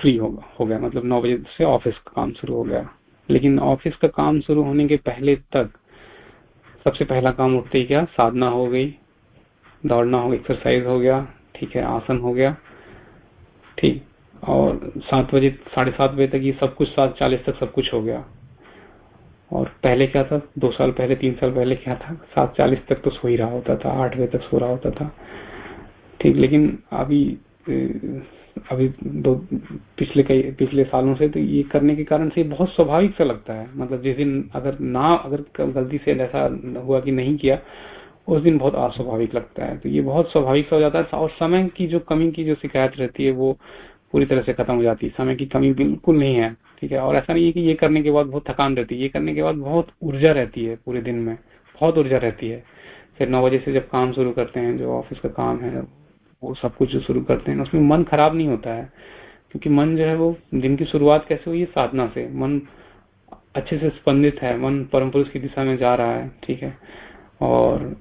फ्री हो, हो गया। मतलब नौ बजे से ऑफ़िस का काम शुरू हो गया। लेकिन ऑफ़िस का काम शुरू होने के पहले तक सबसे पहला काम उठते ही क्या? साधना हो गई दौड़ना हो एक्सरसाइज हो गया ठीक है आसन हो गया ठीक। और सात बजे साढ़े सात बजे तक ये सब कुछ सात चालीस तक सब कुछ हो गया। और पहले क्या था? दो साल पहले तीन साल पहले क्या था? सात चालीस तक तो सो ही रहा होता था आठ बजे तक सो रहा होता था ठीक। लेकिन अभी अभी दो, पिछले कई, पिछले सालों से तो ये करने के कारण से बहुत स्वाभाविक सा लगता है। मतलब जिस दिन अगर ना, अगर गलती से ऐसा हुआ कि नहीं किया, उस दिन बहुत अस्वाभाविक लगता है। तो ये बहुत स्वाभाविक सा हो जाता है और समय की जो कमी की जो शिकायत रहती है, वो पूरी तरह से खत्म हो जाती है। समय की कमी बिल्कुल नहीं है, ठीक है? और ऐसा नहीं है कि ये करने के बाद बहुत थकान रहती है। ये करने के बाद बहुत ऊर्जा रहती है पूरे दिन में, बहुत ऊर्जा रहती है। फिर नौ बजे से जब काम शुरू करते हैं, जो ऑफ़िस का काम है वो सब कुछ जो शुरू करते हैं, उसमें मन खराब नहीं होता है, क्योंकि मन जो है वो दिन की शुरुआत कैसे हुई है? साधना से। मन अच्छे से स्पंदित है, मन परम पुरुष की दिशा में जा रहा है, ठीक है? और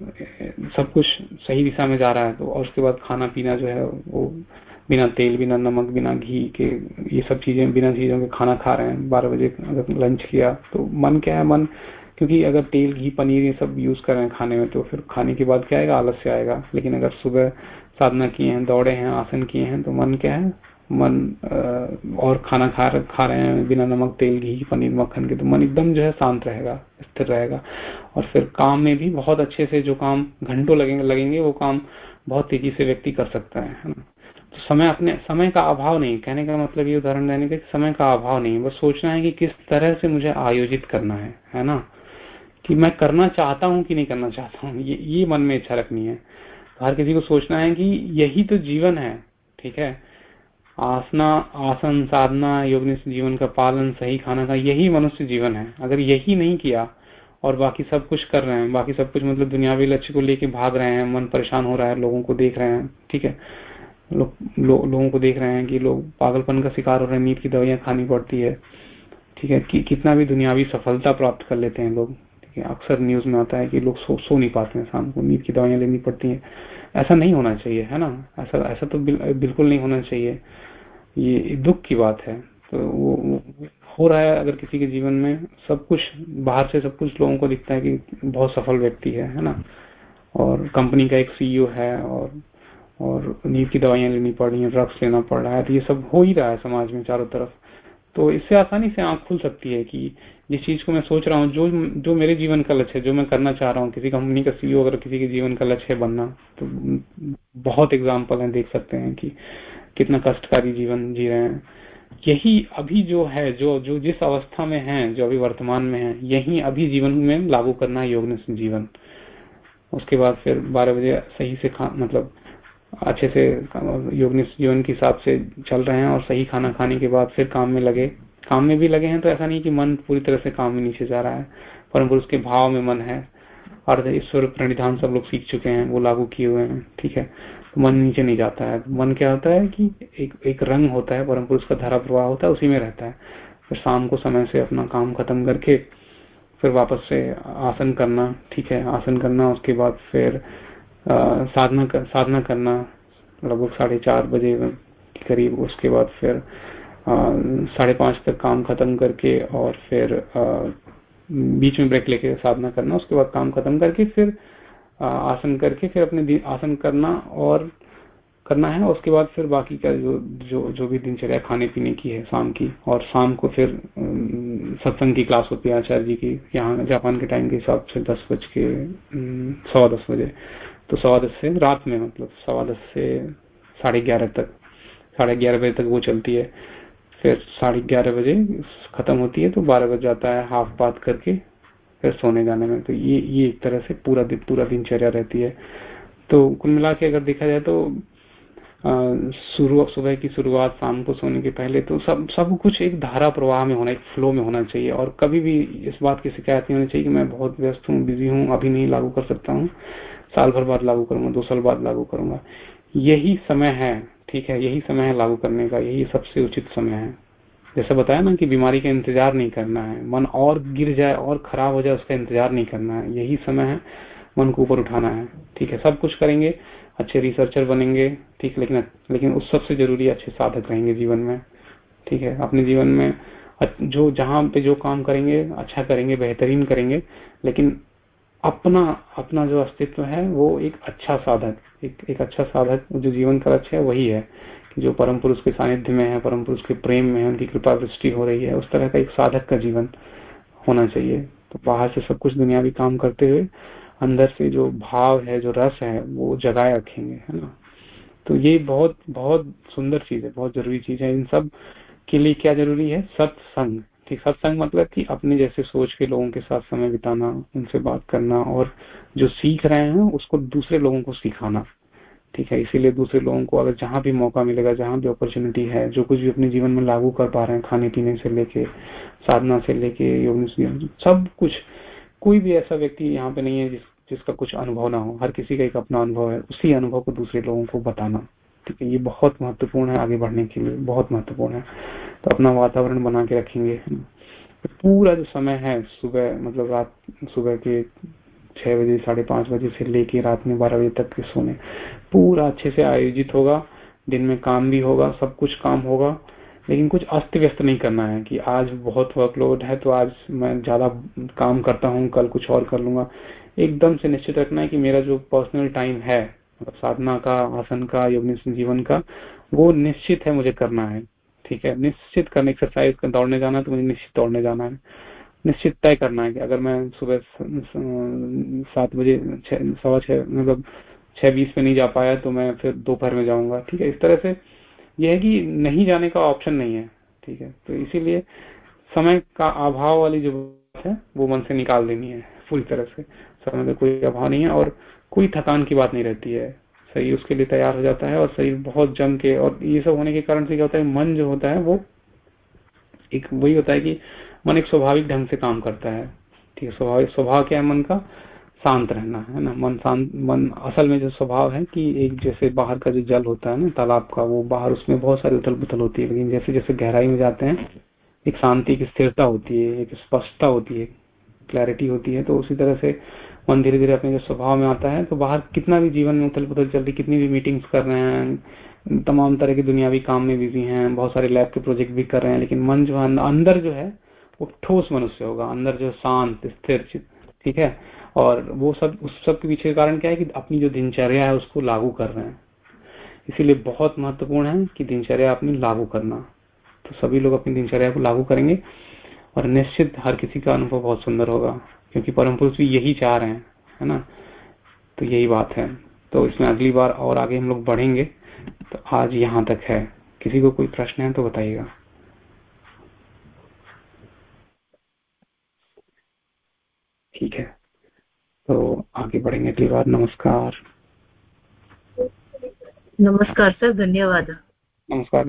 सब कुछ सही दिशा में जा रहा है तो और उसके बाद खाना पीना जो है वो बिना तेल, बिना नमक, बिना घी के ये सब चीज़ें, बिना चीज़ों के खाना खा रहे हैं। बारह बजे अगर लंच किया तो मन क्या है? मन, क्योंकि अगर तेल, घी, पनीर ये सब यूज़ कर रहे हैं खाने में तो फिर खाने के बाद क्या आएगा? आलस्य आएगा। लेकिन अगर सुबह साधना किए हैं, दौड़े हैं, आसन किए हैं तो मन क्या है? मन और खाना खा खा रहे हैं बिना नमक, तेल, घी, पनीर, मक्खन के तो मन एकदम जो है शांत रहेगा, स्थिर रहेगा। और फिर काम में भी बहुत अच्छे से जो काम घंटों लगेंगे लगेंगे, वो काम बहुत तेज़ी से व्यक्ति कर सकता है तो समय अपने, समय का अभाव नहीं, कहने का मतलब ये उदाहरण देने का समय का अभाव नहीं, बस सोचना है कि किस तरह से मुझे आयोजित करना है है ना? कि मैं करना चाहता हूँ कि नहीं करना चाहता हूँ, ये ये मन में इच्छा रखनी है। हर किसी को सोचना है कि यही तो जीवन है ठीक है? आसना आसन साधना योग जीवन का पालन सही खाना का यही मनुष्य जीवन है। अगर यही नहीं किया और बाकी सब कुछ कर रहे हैं बाकी सब कुछ मतलब दुनियावी लक्ष्य को लेके भाग रहे हैं मन परेशान हो रहा है लोगों को देख रहे हैं ठीक है? लो, लो, लोगों को देख रहे हैं कि लोग पागलपन का शिकार हो रहे हैं नींद की दवाइयाँ खानी पड़ती है ठीक है? कि कितना भी दुनियावी सफलता प्राप्त कर लेते हैं लोग। है। अक्सर न्यूज़ में आता है कि लोग सो सो नहीं पाते हैं शाम को नींद की दवाइयाँ लेनी पड़ती है। ऐसा नहीं होना चाहिए है ना? ऐसा ऐसा तो बिल, बिल्कुल नहीं होना चाहिए। ये दुख की बात है। तो वो हो रहा है अगर किसी के जीवन में सब कुछ बाहर से सब कुछ लोगों को दिखता है कि बहुत सफल व्यक्ति है है ना? और कंपनी का एक सीईओ है और और नींद की दवाइयाँ लेनी पड़ रही है ड्रग्स लेना पड़ रहा है तो ये सब हो ही रहा है समाज में चारों तरफ़। तो इससे आसानी से आँख खुल सकती है कि जिस चीज़ को मैं सोच रहा हूँ, जो जो मेरे जीवन का लक्ष्य है, जो मैं करना चाह रहा हूँ, किसी कंपनी का सीईओ अगर किसी के जीवन का लक्ष्य है बनना तो बहुत एग्ज़ाम्पल है, देख सकते हैं कि कितना कष्टकारी जीवन जी रहे हैं। यही अभी जो है, जो जो जिस अवस्था में है, जो अभी वर्तमान में है, यही अभी जीवन में लागू करना है योग जीवन। उसके बाद फिर बारह बजे सही से खा मतलब अच्छे से योग जीवन के हिसाब से चल रहे हैं और सही खाना खाने के बाद फिर काम में लगे। काम में भी लगे हैं तो ऐसा नहीं कि मन पूरी तरह से काम में नीचे जा रहा है परंतु उसके भाव में मन है। अर्ध ईश्वर प्रणिधान सब लोग सीख चुके हैं वो लागू किए हुए हैं ठीक है? तो मन नीचे नहीं जाता है। मन क्या होता है कि एक एक रंग होता है परम पुरुष का धारा प्रवाह होता है उसी में रहता है। फिर शाम को समय से अपना काम खत्म करके फिर वापस से आसन करना ठीक है? आसन करना उसके बाद फिर साधना कर, साधना करना लगभग साढ़े चार बजे के करीब उसके बाद फिर साढ़े पाँच तक काम खत्म करके और फिर बीच में ब्रेक लेके साधना करना, उसके बाद काम खत्म करके फिर आसन करके फिर अपने आसन करना और करना है, उसके बाद फिर बाकी का जो जो जो भी दिनचर्या खाने पीने की है, शाम की, और शाम को फिर सत्संग की क्लास होती है, आचार्य जी की, यहाँ जापान के टाइम के हिसाब से दस बज के सवा दस बजे तो सवा दस से रात में मतलब सवा दस से साढ़े ग्यारह तक, साढ़े ग्यारह बजे तक वो चलती है। फिर साढ़े ग्यारह बजे खत्म होती है तो बारह बज जाता है हाफ़ बात करके, फिर सोने जाने में। तो ये ये एक तरह से पूरा दिन, पूरा दिनचर्या रहती है। तो कुल मिला के अगर देखा जाए तो शुरू, सुबह की शुरुआत शाम को सोने के पहले तो सब सब कुछ एक धारा प्रवाह में होना, एक फ्लो में होना चाहिए। और कभी भी इस बात की शिकायत नहीं होनी चाहिए कि मैं बहुत व्यस्त हूँ बिज़ी हूँ, अभी नहीं लागू कर सकता हूँ। साल भर बाद लागू करूँगा, दो साल बाद लागू करूँगा। यही समय है ठीक है, यही समय है लागू करने का, यही सबसे उचित समय है। जैसे बताया ना कि बीमारी का इंतज़ार नहीं करना है, मन और गिर जाए और खराब हो जाए, उसका इंतज़ार नहीं करना है। यही समय है मन को ऊपर उठाना है। ठीक है, सब कुछ करेंगे, अच्छे रिसर्चर बनेंगे, ठीक, लेकिन लेकिन उस सबसे ज़रूरी अच्छे साधक रहेंगे जीवन में। ठीक है, अपने जीवन में जो, जहाँ पे जो काम करेंगे अच्छा करेंगे, बेहतरीन करेंगे, लेकिन अपना अपना जो अस्तित्व है, वो एक अच्छा साधक। एक एक अच्छा साधक जो जीवन का लक्ष्य है, वही है कि जो परम पुरुष के सानिध्य में है, परम पुरुष के प्रेम में है, उनकी कृपा दृष्टि हो रही है, उस तरह का एक साधक का जीवन होना चाहिए। तो बाहर से सब कुछ दुनियावी काम करते हुए अंदर से जो भाव है, जो रस है, वो जगाए रखेंगे, है ना? तो ये बहुत बहुत सुंदर चीज़ है, बहुत ज़रूरी चीज़ है। इन सब के लिए क्या ज़रूरी है? सत्संग। ठीक सत्संग मतलब कि अपने जैसे सोच के लोगों के साथ समय बिताना, उनसे बात करना और जो सीख रहे हैं उसको दूसरे लोगों को सिखाना। ठीक है, इसीलिए दूसरे लोगों को अगर जहाँ भी मौका मिलेगा, जहाँ भी अपॉर्चुनिटी है, जो कुछ भी अपने जीवन में लागू कर पा रहे हैं खाने पीने से लेके, साधना से लेके योग सब कुछ, कोई भी ऐसा व्यक्ति यहाँ पे नहीं है जिस, जिसका कुछ अनुभव ना हो। हर किसी का एक अपना अनुभव है, उसी अनुभव को दूसरे लोगों को बताना। है ये बहुत महत्वपूर्ण है आगे बढ़ने के लिए, बहुत महत्वपूर्ण है। तो अपना वातावरण बना के रखेंगे। पूरा जो समय है, सुबह मतलब रात, सुबह के छह बजे, साढ़े पाँच बजे से लेके रात में बारह बजे तक के सोने, पूरा अच्छे से आयोजित होगा। दिन में काम भी होगा, सब कुछ काम होगा, लेकिन कुछ अस्त व्यस्त नहीं करना है कि आज बहुत वर्कलोड है तो आज मैं ज़्यादा काम करता हूँ, कल कुछ और कर लूँगा। एकदम से निश्चित रखना है कि मेरा जो पर्सनल टाइम है साधना का, आसन का योग जीवन का, वो निश्चित है मुझे करना है। ठीक है? निश्चित करने एक्सरसाइज कर दौड़ने जाना है तो मुझे निश्चित दौड़ने जाना है। निश्चित तय करना है कि अगर मैं सुबह सात बजे सवा छह मतलब छह बीस पे नहीं जा पाया तो मैं फिर दोपहर में जाऊँगा। ठीक है? इस तरह से यह है कि नहीं जाने का ऑप्शन नहीं है। ठीक है? तो इसीलिए समय का अभाव वाली जो बात है, वो मन से निकाल देनी है, पूरी तरह से। समय का कोई अभाव नहीं है और कोई थकान की बात नहीं रहती है। शरीर उसके लिए तैयार हो जाता है और शरीर बहुत जम के और ये सब होने के कारण से क्या होता है, मन जो होता है वो एक वही होता है कि मन एक स्वाभाविक ढंग से काम करता है। ठीक है, स्वाभाविक स्वभाव क्या है मन का? शांत रहना, है ना? मन शांत, मन असल में जो स्वभाव है कि एक जैसे बाहर का जो जल होता है ना, तालाब का, वो बाहर उसमें बहुत सारी उथल पुथल होती है, लेकिन जैसे जैसे गहराई में जाते हैं, एक शांति की स्थिरता होती है, एक स्पष्टता होती है क्लैरिटी होती है तो उसी तरह से मन धीरे धीरे अपने जो स्वभाव में आता है तो बाहर कितना भी जीवन में उथल पुथल चल रही कितनी भी मीटिंग्स कर रहे हैं, तमाम तरह की दुनियावी काम में बिज़ी हैं, बहुत सारे लैब के प्रोजेक्ट भी कर रहे हैं, लेकिन मन जो है, अंदर जो है, वो ठोस मनुष्य होगा, अंदर जो शांत, स्थिर ठीक है? और वो सब, उस सब के पीछे कारण क्या है कि अपनी जो दिनचर्या है, उसको लागू कर रहे हैं। इसीलिए बहुत महत्वपूर्ण है कि दिनचर्या अपनी लागू करना। तो सभी लोग अपनी दिनचर्या को लागू करेंगे, और निश्चित हर किसी का अनुभव बहुत सुंदर होगा। क्योंकि परम पुरुष भी यही चाह रहे हैं है ना? तो यही बात है। तो इसमें अगली बार और आगे हम लोग बढ़ेंगे तो आज यहाँ तक है। किसी को कोई प्रश्न है तो बताइएगा। ठीक है। तो आगे बढ़ेंगे अगली बार। नमस्कार। नमस्कार सर धन्यवाद। नमस्कार